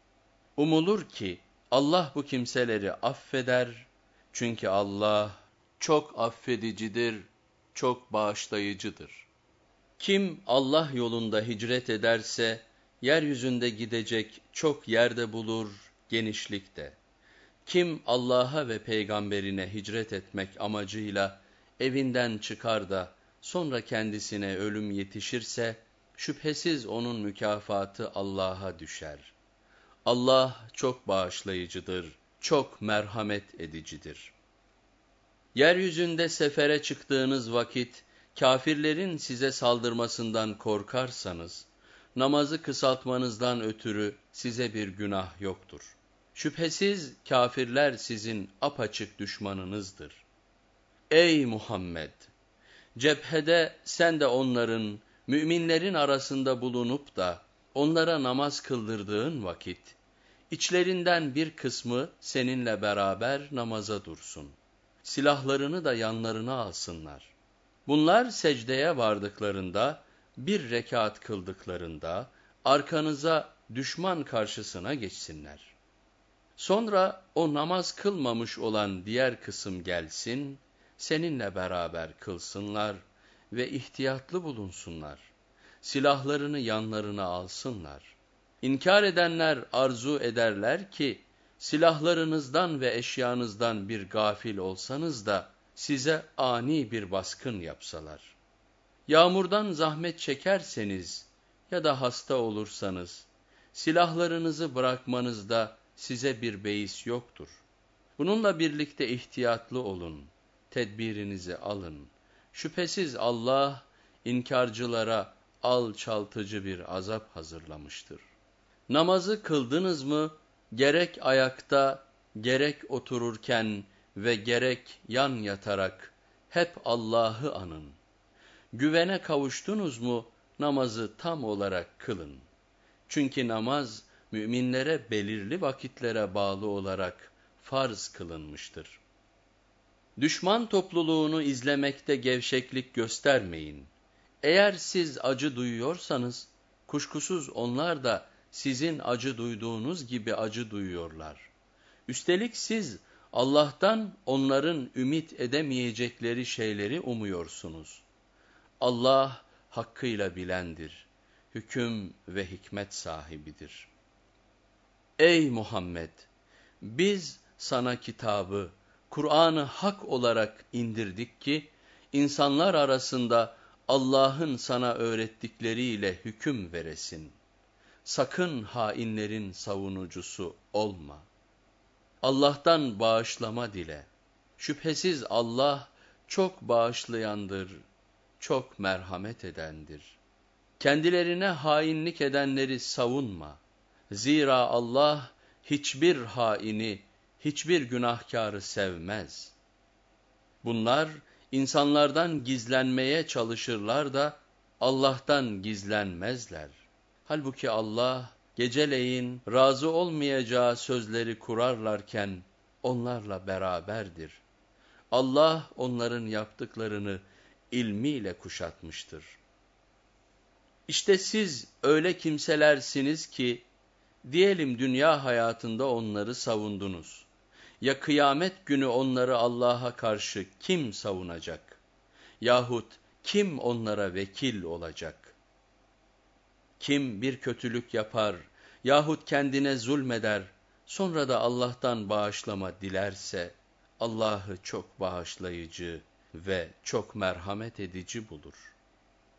Umulur ki Allah bu kimseleri affeder çünkü Allah çok affedicidir, çok bağışlayıcıdır. Kim Allah yolunda hicret ederse, yeryüzünde gidecek çok yerde bulur, genişlikte. Kim Allah'a ve peygamberine hicret etmek amacıyla evinden çıkar da sonra kendisine ölüm yetişirse, şüphesiz onun mükafatı Allah'a düşer. Allah çok bağışlayıcıdır, çok merhamet edicidir. Yeryüzünde sefere çıktığınız vakit, kafirlerin size saldırmasından korkarsanız, namazı kısaltmanızdan ötürü size bir günah yoktur. Şüphesiz kafirler sizin apaçık düşmanınızdır. Ey Muhammed! Cephede sen de onların, müminlerin arasında bulunup da onlara namaz kıldırdığın vakit, içlerinden bir kısmı seninle beraber namaza dursun. Silahlarını da yanlarına alsınlar. Bunlar secdeye vardıklarında, bir rekat kıldıklarında, arkanıza düşman karşısına geçsinler. Sonra o namaz kılmamış olan diğer kısım gelsin, seninle beraber kılsınlar ve ihtiyatlı bulunsunlar. Silahlarını yanlarına alsınlar. İnkar edenler arzu ederler ki, silahlarınızdan ve eşyanızdan bir gafil olsanız da, size ani bir baskın yapsalar. Yağmurdan zahmet çekerseniz ya da hasta olursanız, silahlarınızı bırakmanızda size bir beis yoktur. Bununla birlikte ihtiyatlı olun, tedbirinizi alın. Şüphesiz Allah, inkarcılara alçaltıcı bir azap hazırlamıştır. Namazı kıldınız mı, gerek ayakta, gerek otururken, ve gerek yan yatarak hep Allah'ı anın. Güvene kavuştunuz mu namazı tam olarak kılın. Çünkü namaz müminlere belirli vakitlere bağlı olarak farz kılınmıştır. Düşman topluluğunu izlemekte gevşeklik göstermeyin. Eğer siz acı duyuyorsanız, kuşkusuz onlar da sizin acı duyduğunuz gibi acı duyuyorlar. Üstelik siz Allah'tan onların ümit edemeyecekleri şeyleri umuyorsunuz. Allah hakkıyla bilendir, hüküm ve hikmet sahibidir. Ey Muhammed! Biz sana kitabı, Kur'an'ı hak olarak indirdik ki, insanlar arasında Allah'ın sana öğrettikleriyle hüküm veresin. Sakın hainlerin savunucusu olma. Allah'tan bağışlama dile. Şüphesiz Allah çok bağışlayandır, çok merhamet edendir. Kendilerine hainlik edenleri savunma. Zira Allah hiçbir haini, hiçbir günahkarı sevmez. Bunlar insanlardan gizlenmeye çalışırlar da Allah'tan gizlenmezler. Halbuki Allah geceleyin razı olmayacağı sözleri kurarlarken onlarla beraberdir. Allah onların yaptıklarını ilmiyle kuşatmıştır. İşte siz öyle kimselersiniz ki, diyelim dünya hayatında onları savundunuz. Ya kıyamet günü onları Allah'a karşı kim savunacak? Yahut kim onlara vekil olacak? Kim bir kötülük yapar yahut kendine zulmeder, sonra da Allah'tan bağışlama dilerse, Allah'ı çok bağışlayıcı ve çok merhamet edici bulur.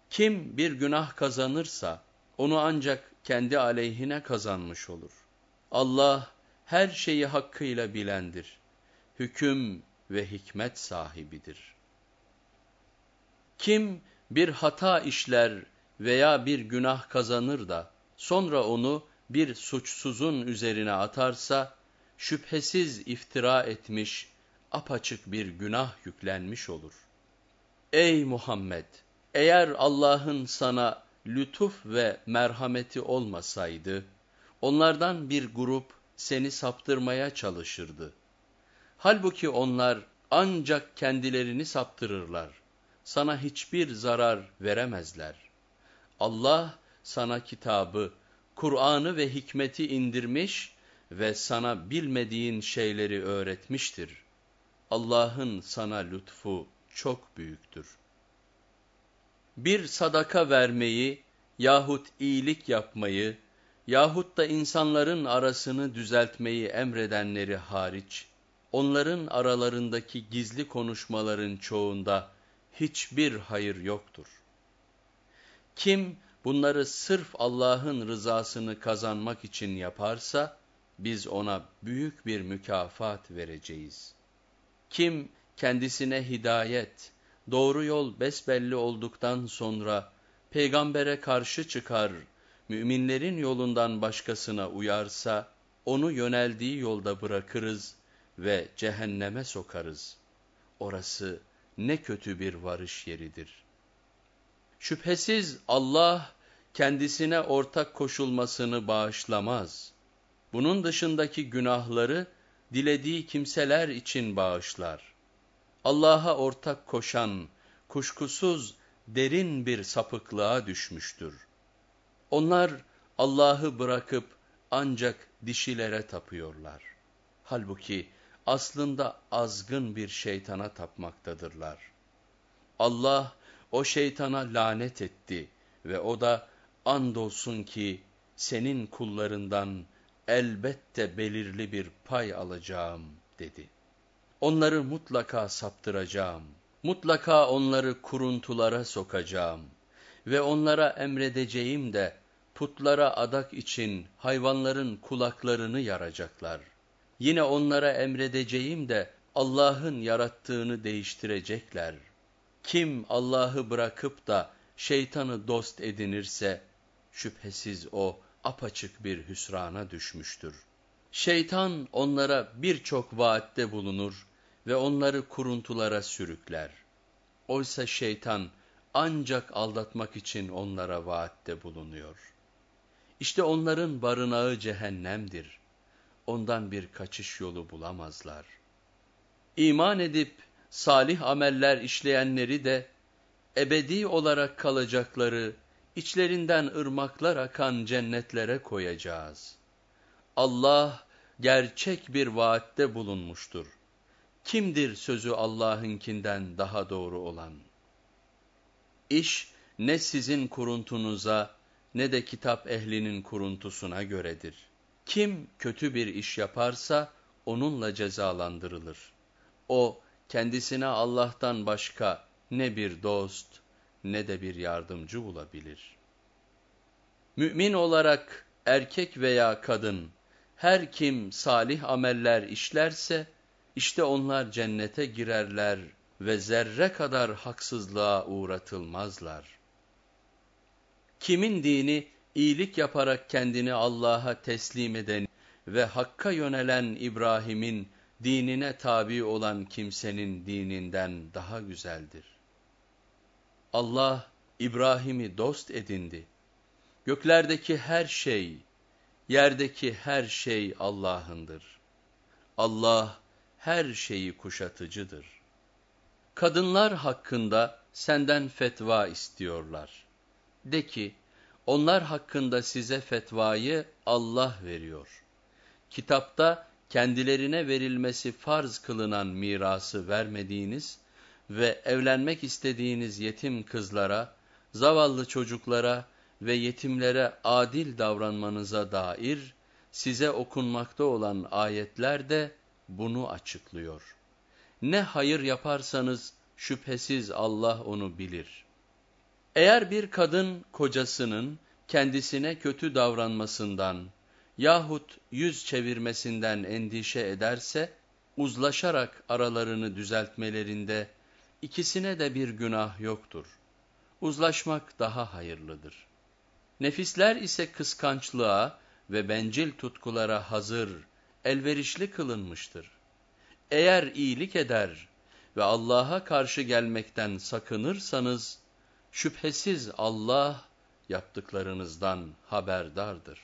Kim bir günah kazanırsa, onu ancak kendi aleyhine kazanmış olur. Allah, her şeyi hakkıyla bilendir. Hüküm ve hikmet sahibidir. Kim bir hata işler veya bir günah kazanır da sonra onu bir suçsuzun üzerine atarsa şüphesiz iftira etmiş, apaçık bir günah yüklenmiş olur. Ey Muhammed! Eğer Allah'ın sana lütuf ve merhameti olmasaydı, onlardan bir grup seni saptırmaya çalışırdı. Halbuki onlar ancak kendilerini saptırırlar. Sana hiçbir zarar veremezler. Allah sana kitabı, Kur'an'ı ve hikmeti indirmiş ve sana bilmediğin şeyleri öğretmiştir. Allah'ın sana lütfu çok büyüktür. Bir sadaka vermeyi yahut iyilik yapmayı yahut da insanların arasını düzeltmeyi emredenleri hariç, onların aralarındaki gizli konuşmaların çoğunda hiçbir hayır yoktur. Kim bunları sırf Allah'ın rızasını kazanmak için yaparsa, biz ona büyük bir mükafat vereceğiz. Kim kendisine hidayet, doğru yol besbelli olduktan sonra, peygambere karşı çıkar, müminlerin yolundan başkasına uyarsa, onu yöneldiği yolda bırakırız ve cehenneme sokarız. Orası ne kötü bir varış yeridir. Şüphesiz Allah kendisine ortak koşulmasını bağışlamaz. Bunun dışındaki günahları dilediği kimseler için bağışlar. Allah'a ortak koşan, kuşkusuz derin bir sapıklığa düşmüştür. Onlar Allah'ı bırakıp ancak dişilere tapıyorlar. Halbuki aslında azgın bir şeytana tapmaktadırlar. Allah o şeytana lanet etti ve o da andolsun ki senin kullarından elbette belirli bir pay alacağım dedi. Onları mutlaka saptıracağım, mutlaka onları kuruntulara sokacağım ve onlara emredeceğim de putlara adak için hayvanların kulaklarını yaracaklar. Yine onlara emredeceğim de Allah'ın yarattığını değiştirecekler. Kim Allah'ı bırakıp da şeytanı dost edinirse, şüphesiz o apaçık bir hüsrana düşmüştür. Şeytan onlara birçok vaatte bulunur ve onları kuruntulara sürükler. Oysa şeytan ancak aldatmak için onlara vaatte bulunuyor.'' İşte onların barınağı cehennemdir. Ondan bir kaçış yolu bulamazlar. İman edip salih ameller işleyenleri de ebedi olarak kalacakları, içlerinden ırmaklar akan cennetlere koyacağız. Allah gerçek bir vaatte bulunmuştur. Kimdir sözü Allah'ınkinden daha doğru olan? İş ne sizin kuruntunuza, ne de kitap ehlinin kuruntusuna göredir. Kim kötü bir iş yaparsa onunla cezalandırılır. O kendisine Allah'tan başka ne bir dost ne de bir yardımcı bulabilir. Mümin olarak erkek veya kadın her kim salih ameller işlerse işte onlar cennete girerler ve zerre kadar haksızlığa uğratılmazlar. Kimin dini iyilik yaparak kendini Allah'a teslim eden ve Hakk'a yönelen İbrahim'in dinine tabi olan kimsenin dininden daha güzeldir. Allah İbrahim'i dost edindi. Göklerdeki her şey, yerdeki her şey Allah'ındır. Allah her şeyi kuşatıcıdır. Kadınlar hakkında senden fetva istiyorlar. De ki, onlar hakkında size fetvayı Allah veriyor. Kitapta kendilerine verilmesi farz kılınan mirası vermediğiniz ve evlenmek istediğiniz yetim kızlara, zavallı çocuklara ve yetimlere adil davranmanıza dair size okunmakta olan ayetler de bunu açıklıyor. Ne hayır yaparsanız şüphesiz Allah onu bilir. Eğer bir kadın kocasının kendisine kötü davranmasından yahut yüz çevirmesinden endişe ederse, uzlaşarak aralarını düzeltmelerinde ikisine de bir günah yoktur. Uzlaşmak daha hayırlıdır. Nefisler ise kıskançlığa ve bencil tutkulara hazır, elverişli kılınmıştır. Eğer iyilik eder ve Allah'a karşı gelmekten sakınırsanız, şüphesiz Allah yaptıklarınızdan haberdardır.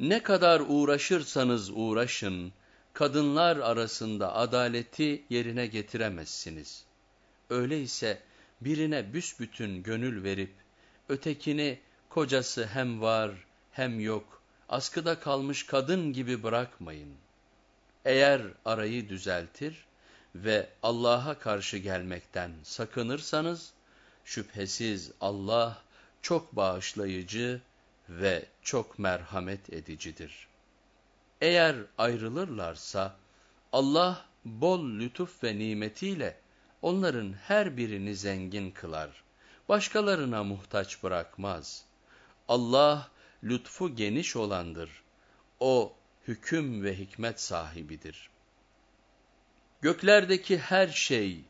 Ne kadar uğraşırsanız uğraşın, kadınlar arasında adaleti yerine getiremezsiniz. Öyleyse birine büsbütün gönül verip, ötekini kocası hem var hem yok, askıda kalmış kadın gibi bırakmayın. Eğer arayı düzeltir ve Allah'a karşı gelmekten sakınırsanız, şüphesiz Allah çok bağışlayıcı ve çok merhamet edicidir. Eğer ayrılırlarsa, Allah bol lütuf ve nimetiyle onların her birini zengin kılar, başkalarına muhtaç bırakmaz. Allah lütfu geniş olandır, o hüküm ve hikmet sahibidir. Göklerdeki her şey,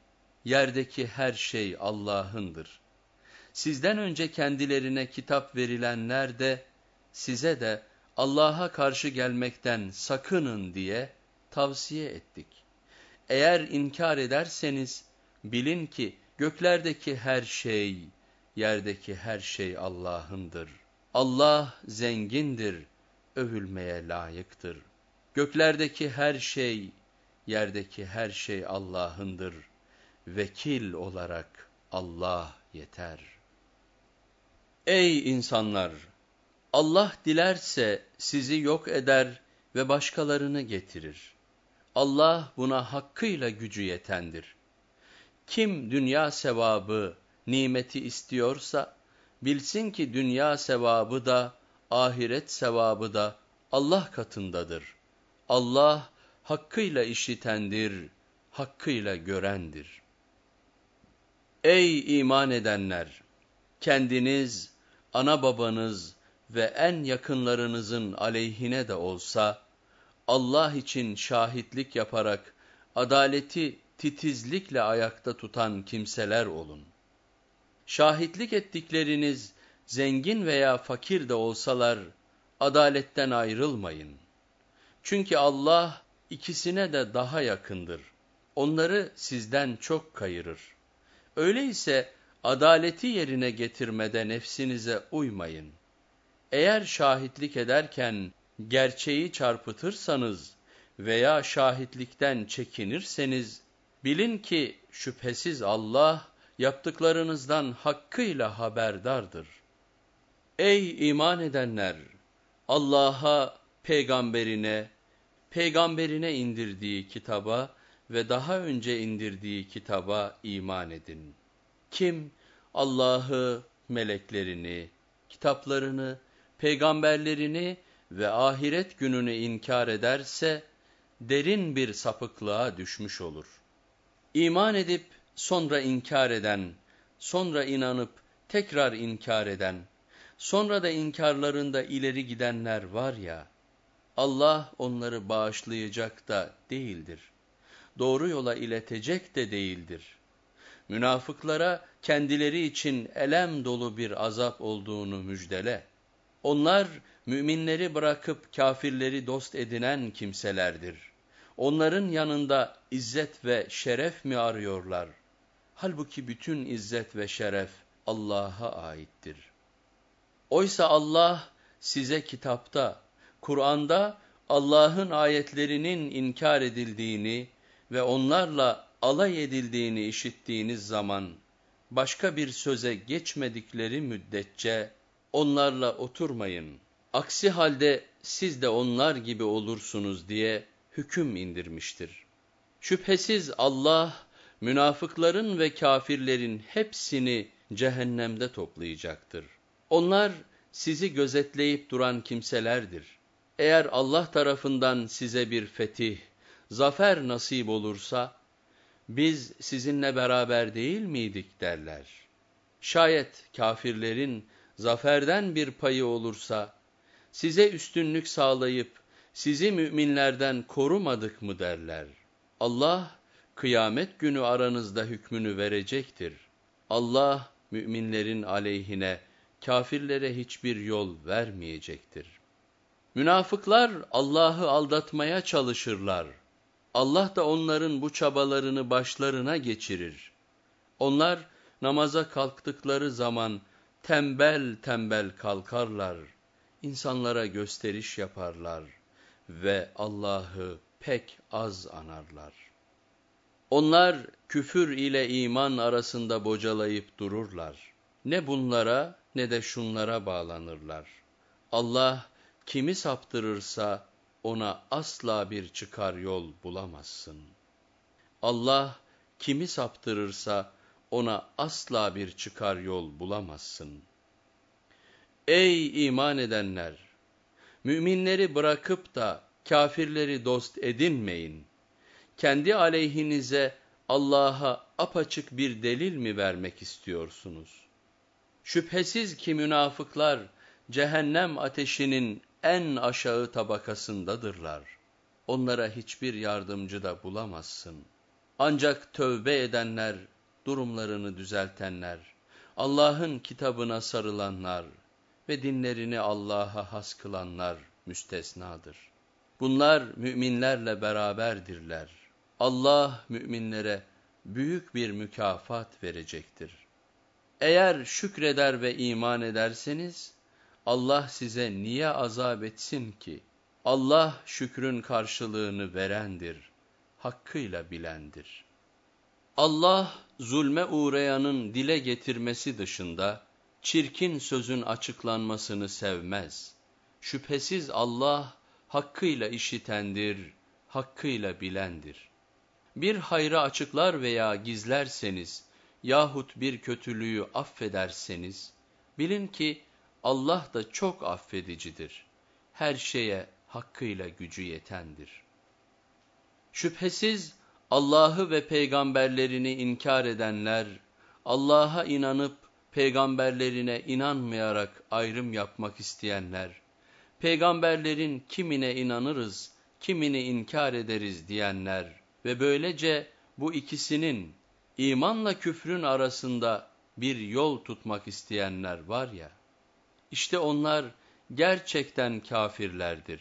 yerdeki her şey Allah'ındır. Sizden önce kendilerine kitap verilenler de, size de Allah'a karşı gelmekten sakının diye tavsiye ettik. Eğer inkar ederseniz, bilin ki göklerdeki her şey, yerdeki her şey Allah'ındır. Allah zengindir, övülmeye layıktır. Göklerdeki her şey, yerdeki her şey Allah'ındır. Vekil olarak Allah yeter. Ey insanlar! Allah dilerse sizi yok eder ve başkalarını getirir. Allah buna hakkıyla gücü yetendir. Kim dünya sevabı, nimeti istiyorsa, bilsin ki dünya sevabı da, ahiret sevabı da Allah katındadır. Allah hakkıyla işitendir, hakkıyla görendir. Ey iman edenler! Kendiniz, ana babanız ve en yakınlarınızın aleyhine de olsa, Allah için şahitlik yaparak adaleti titizlikle ayakta tutan kimseler olun. Şahitlik ettikleriniz zengin veya fakir de olsalar adaletten ayrılmayın. Çünkü Allah ikisine de daha yakındır. Onları sizden çok kayırır. Öyleyse adaleti yerine getirmede nefsinize uymayın. Eğer şahitlik ederken gerçeği çarpıtırsanız veya şahitlikten çekinirseniz, bilin ki şüphesiz Allah yaptıklarınızdan hakkıyla haberdardır. Ey iman edenler! Allah'a, peygamberine, peygamberine indirdiği kitaba ve daha önce indirdiği kitaba iman edin. Kim Allah'ı, meleklerini, kitaplarını, peygamberlerini ve ahiret gününü inkar ederse, derin bir sapıklığa düşmüş olur. İman edip sonra inkar eden, sonra inanıp tekrar inkar eden, sonra da inkarlarında ileri gidenler var ya, Allah onları bağışlayacak da değildir. Doğru yola iletecek de değildir. Münafıklara kendileri için elem dolu bir azap olduğunu müjdele. Onlar müminleri bırakıp kafirleri dost edinen kimselerdir. Onların yanında izzet ve şeref mi arıyorlar? Halbuki bütün izzet ve şeref Allah'a aittir. Oysa Allah size kitapta, Kur'an'da Allah'ın ayetlerinin inkar edildiğini ve onlarla alay edildiğini işittiğiniz zaman, başka bir söze geçmedikleri müddetçe onlarla oturmayın. Aksi halde siz de onlar gibi olursunuz diye hüküm indirmiştir. Şüphesiz Allah, münafıkların ve kafirlerin hepsini cehennemde toplayacaktır. Onlar sizi gözetleyip duran kimselerdir. Eğer Allah tarafından size bir fetih, zafer nasip olursa, biz sizinle beraber değil miydik derler. Şayet kafirlerin zaferden bir payı olursa, size üstünlük sağlayıp sizi müminlerden korumadık mı derler. Allah kıyamet günü aranızda hükmünü verecektir. Allah müminlerin aleyhine, kafirlere hiçbir yol vermeyecektir. Münafıklar Allah'ı aldatmaya çalışırlar. Allah da onların bu çabalarını başlarına geçirir. Onlar namaza kalktıkları zaman tembel tembel kalkarlar. İnsanlara gösteriş yaparlar ve Allah'ı pek az anarlar. Onlar küfür ile iman arasında bocalayıp dururlar. Ne bunlara ne de şunlara bağlanırlar. Allah kimi saptırırsa ona asla bir çıkar yol bulamazsın. Allah kimi saptırırsa ona asla bir çıkar yol bulamazsın. Ey iman edenler! Müminleri bırakıp da kafirleri dost edinmeyin. Kendi aleyhinize Allah'a apaçık bir delil mi vermek istiyorsunuz? Şüphesiz ki münafıklar cehennem ateşinin en aşağı tabakasındadırlar. Onlara hiçbir yardımcı da bulamazsın. Ancak tövbe edenler, durumlarını düzeltenler, Allah'ın kitabına sarılanlar ve dinlerini Allah'a has kılanlar müstesnadır. Bunlar müminlerle beraberdirler. Allah müminlere büyük bir mükafat verecektir. Eğer şükreder ve iman ederseniz, Allah size niye azap etsin ki? Allah şükrün karşılığını verendir, hakkıyla bilendir. Allah zulme uğrayanın dile getirmesi dışında, çirkin sözün açıklanmasını sevmez. Şüphesiz Allah hakkıyla işitendir, hakkıyla bilendir. Bir hayrı açıklar veya gizlerseniz yahut bir kötülüğü affederseniz, bilin ki Allah da çok affedicidir. Her şeye hakkıyla gücü yetendir. Şüphesiz Allah'ı ve peygamberlerini inkar edenler, Allah'a inanıp peygamberlerine inanmayarak ayrım yapmak isteyenler, peygamberlerin kimine inanırız, kimini inkar ederiz diyenler ve böylece bu ikisinin imanla küfrün arasında bir yol tutmak isteyenler var ya, işte onlar gerçekten kafirlerdir.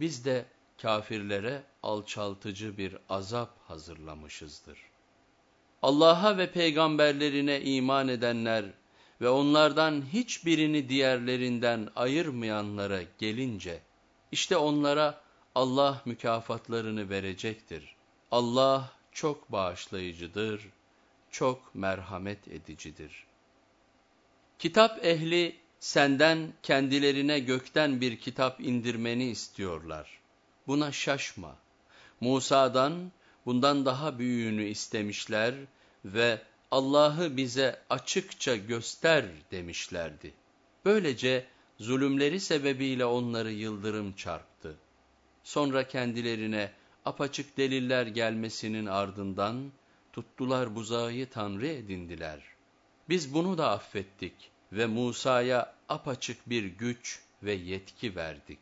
Biz de kafirlere alçaltıcı bir azap hazırlamışızdır. Allah'a ve peygamberlerine iman edenler ve onlardan hiçbirini diğerlerinden ayırmayanlara gelince, işte onlara Allah mükafatlarını verecektir. Allah çok bağışlayıcıdır, çok merhamet edicidir. Kitap ehli senden kendilerine gökten bir kitap indirmeni istiyorlar. Buna şaşma. Musa'dan bundan daha büyüğünü istemişler ve Allah'ı bize açıkça göster demişlerdi. Böylece zulümleri sebebiyle onları yıldırım çarptı. Sonra kendilerine apaçık deliller gelmesinin ardından tuttular buzağı tanrı edindiler. Biz bunu da affettik ve Musa'ya apaçık bir güç ve yetki verdik.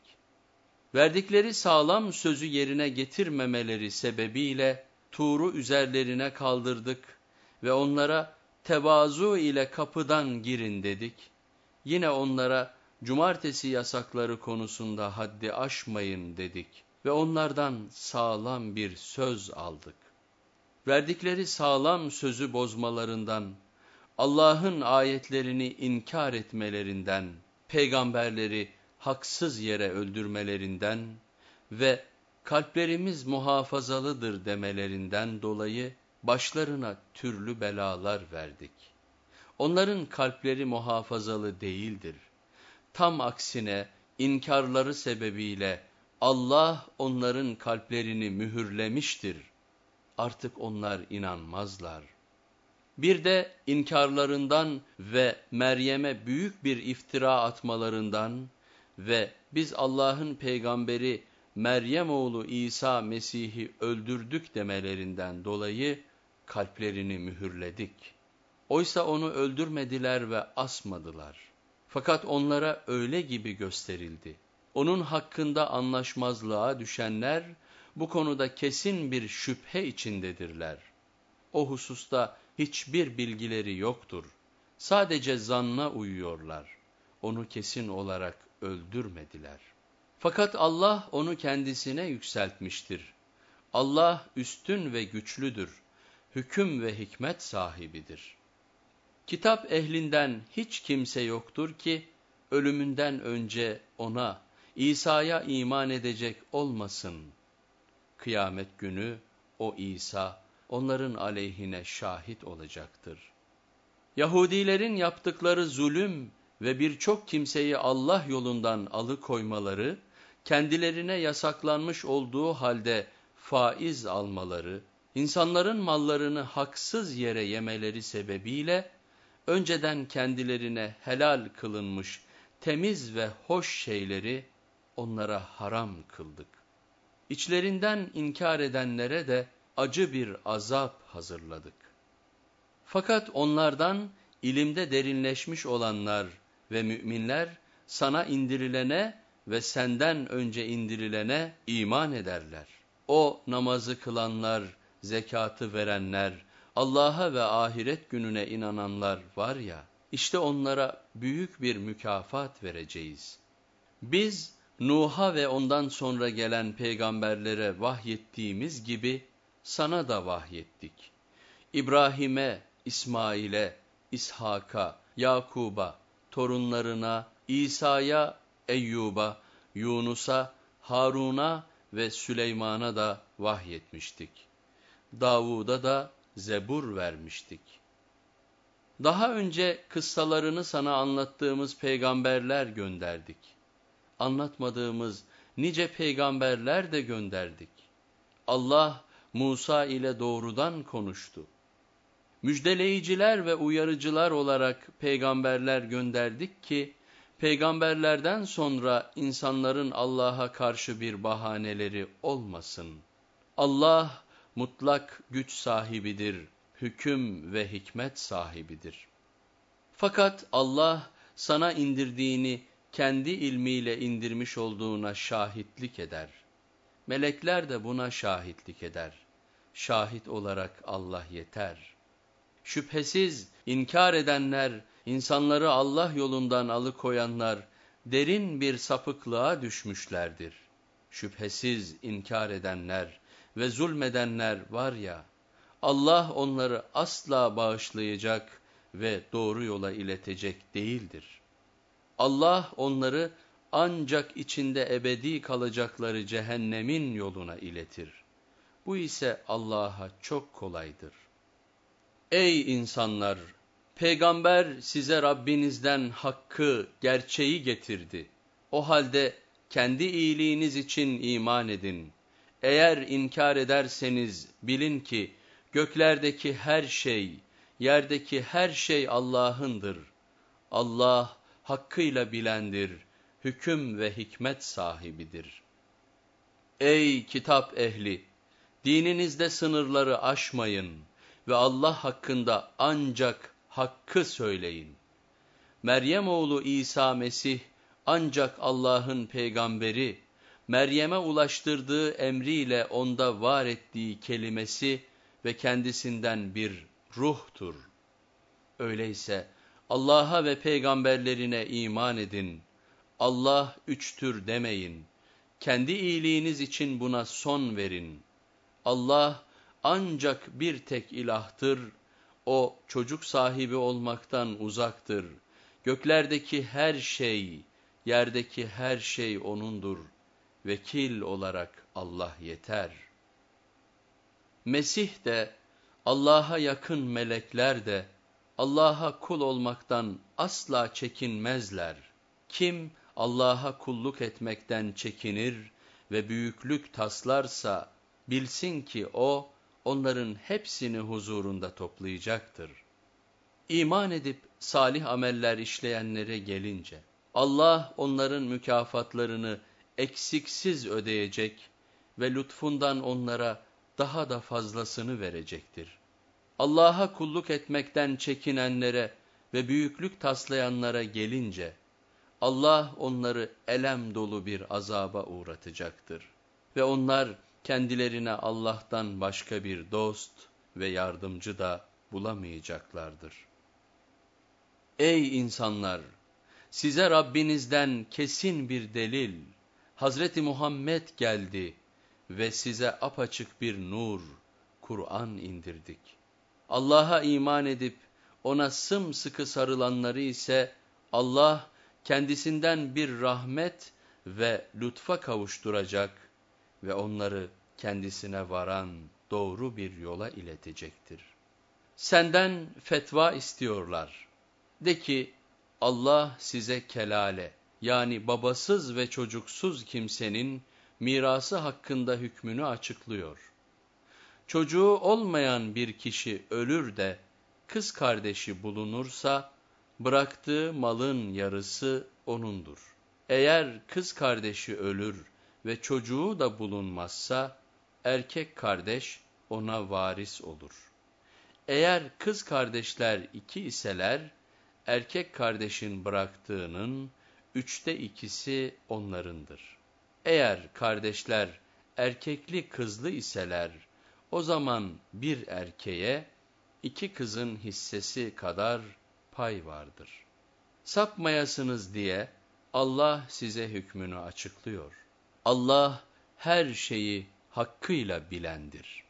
Verdikleri sağlam sözü yerine getirmemeleri sebebiyle Tur'u üzerlerine kaldırdık ve onlara tevazu ile kapıdan girin dedik. Yine onlara cumartesi yasakları konusunda haddi aşmayın dedik ve onlardan sağlam bir söz aldık. Verdikleri sağlam sözü bozmalarından, Allah'ın ayetlerini inkar etmelerinden, peygamberleri haksız yere öldürmelerinden ve kalplerimiz muhafazalıdır demelerinden dolayı başlarına türlü belalar verdik. Onların kalpleri muhafazalı değildir. Tam aksine inkarları sebebiyle Allah onların kalplerini mühürlemiştir. Artık onlar inanmazlar. Bir de inkarlarından ve Meryem'e büyük bir iftira atmalarından ve biz Allah'ın peygamberi Meryem oğlu İsa Mesih'i öldürdük demelerinden dolayı kalplerini mühürledik. Oysa onu öldürmediler ve asmadılar. Fakat onlara öyle gibi gösterildi. Onun hakkında anlaşmazlığa düşenler bu konuda kesin bir şüphe içindedirler. O hususta hiçbir bilgileri yoktur. Sadece zanna uyuyorlar. Onu kesin olarak öldürmediler. Fakat Allah onu kendisine yükseltmiştir. Allah üstün ve güçlüdür. Hüküm ve hikmet sahibidir. Kitap ehlinden hiç kimse yoktur ki ölümünden önce ona, İsa'ya iman edecek olmasın. Kıyamet günü o İsa onların aleyhine şahit olacaktır. Yahudilerin yaptıkları zulüm ve birçok kimseyi Allah yolundan alıkoymaları, kendilerine yasaklanmış olduğu halde faiz almaları, insanların mallarını haksız yere yemeleri sebebiyle, önceden kendilerine helal kılınmış temiz ve hoş şeyleri onlara haram kıldık. İçlerinden inkar edenlere de acı bir azap hazırladık. Fakat onlardan ilimde derinleşmiş olanlar ve müminler sana indirilene ve senden önce indirilene iman ederler. O namazı kılanlar, zekatı verenler, Allah'a ve ahiret gününe inananlar var ya, işte onlara büyük bir mükafat vereceğiz. Biz Nuh'a ve ondan sonra gelen peygamberlere vahyettiğimiz gibi sana da vahyettik. İbrahim'e, İsmail'e, İshak'a, Yakub'a, torunlarına, İsa'ya, Eyyub'a, Yunus'a, Harun'a ve Süleyman'a da vahyetmiştik. Davud'a da zebur vermiştik. Daha önce kıssalarını sana anlattığımız peygamberler gönderdik. Anlatmadığımız nice peygamberler de gönderdik. Allah Musa ile doğrudan konuştu. Müjdeleyiciler ve uyarıcılar olarak peygamberler gönderdik ki, peygamberlerden sonra insanların Allah'a karşı bir bahaneleri olmasın. Allah mutlak güç sahibidir, hüküm ve hikmet sahibidir. Fakat Allah sana indirdiğini kendi ilmiyle indirmiş olduğuna şahitlik eder. Melekler de buna şahitlik eder. Şahit olarak Allah yeter.'' Şüphesiz inkar edenler, insanları Allah yolundan alıkoyanlar derin bir sapıklığa düşmüşlerdir. Şüphesiz inkar edenler ve zulmedenler var ya, Allah onları asla bağışlayacak ve doğru yola iletecek değildir. Allah onları ancak içinde ebedi kalacakları cehennemin yoluna iletir. Bu ise Allah'a çok kolaydır. Ey insanlar! Peygamber size Rabbinizden hakkı, gerçeği getirdi. O halde kendi iyiliğiniz için iman edin. Eğer inkar ederseniz bilin ki göklerdeki her şey, yerdeki her şey Allah'ındır. Allah hakkıyla bilendir, hüküm ve hikmet sahibidir. Ey kitap ehli! Dininizde sınırları aşmayın ve Allah hakkında ancak hakkı söyleyin. Meryem oğlu İsa Mesih ancak Allah'ın peygamberi, Meryem'e ulaştırdığı emriyle onda var ettiği kelimesi ve kendisinden bir ruhtur. Öyleyse Allah'a ve peygamberlerine iman edin. Allah üçtür demeyin. Kendi iyiliğiniz için buna son verin. Allah ancak bir tek ilahtır. O çocuk sahibi olmaktan uzaktır. Göklerdeki her şey, yerdeki her şey O'nundur. Vekil olarak Allah yeter. Mesih de, Allah'a yakın melekler de, Allah'a kul olmaktan asla çekinmezler. Kim Allah'a kulluk etmekten çekinir ve büyüklük taslarsa, bilsin ki O, onların hepsini huzurunda toplayacaktır. İman edip salih ameller işleyenlere gelince, Allah onların mükafatlarını eksiksiz ödeyecek ve lütfundan onlara daha da fazlasını verecektir. Allah'a kulluk etmekten çekinenlere ve büyüklük taslayanlara gelince, Allah onları elem dolu bir azaba uğratacaktır. Ve onlar kendilerine Allah'tan başka bir dost ve yardımcı da bulamayacaklardır. Ey insanlar! Size Rabbinizden kesin bir delil, Hazreti Muhammed geldi ve size apaçık bir nur, Kur'an indirdik. Allah'a iman edip ona sımsıkı sarılanları ise Allah kendisinden bir rahmet ve lütfa kavuşturacak ve onları kendisine varan doğru bir yola iletecektir. Senden fetva istiyorlar. De ki Allah size kelale yani babasız ve çocuksuz kimsenin mirası hakkında hükmünü açıklıyor. Çocuğu olmayan bir kişi ölür de kız kardeşi bulunursa bıraktığı malın yarısı onundur. Eğer kız kardeşi ölür ve çocuğu da bulunmazsa erkek kardeş ona varis olur. Eğer kız kardeşler iki iseler erkek kardeşin bıraktığının üçte ikisi onlarındır. Eğer kardeşler erkekli kızlı iseler, o zaman bir erkeğe iki kızın hissesi kadar pay vardır. Sapmayasınız diye Allah size hükmünü açıklıyor. Allah her şeyi hakkıyla bilendir.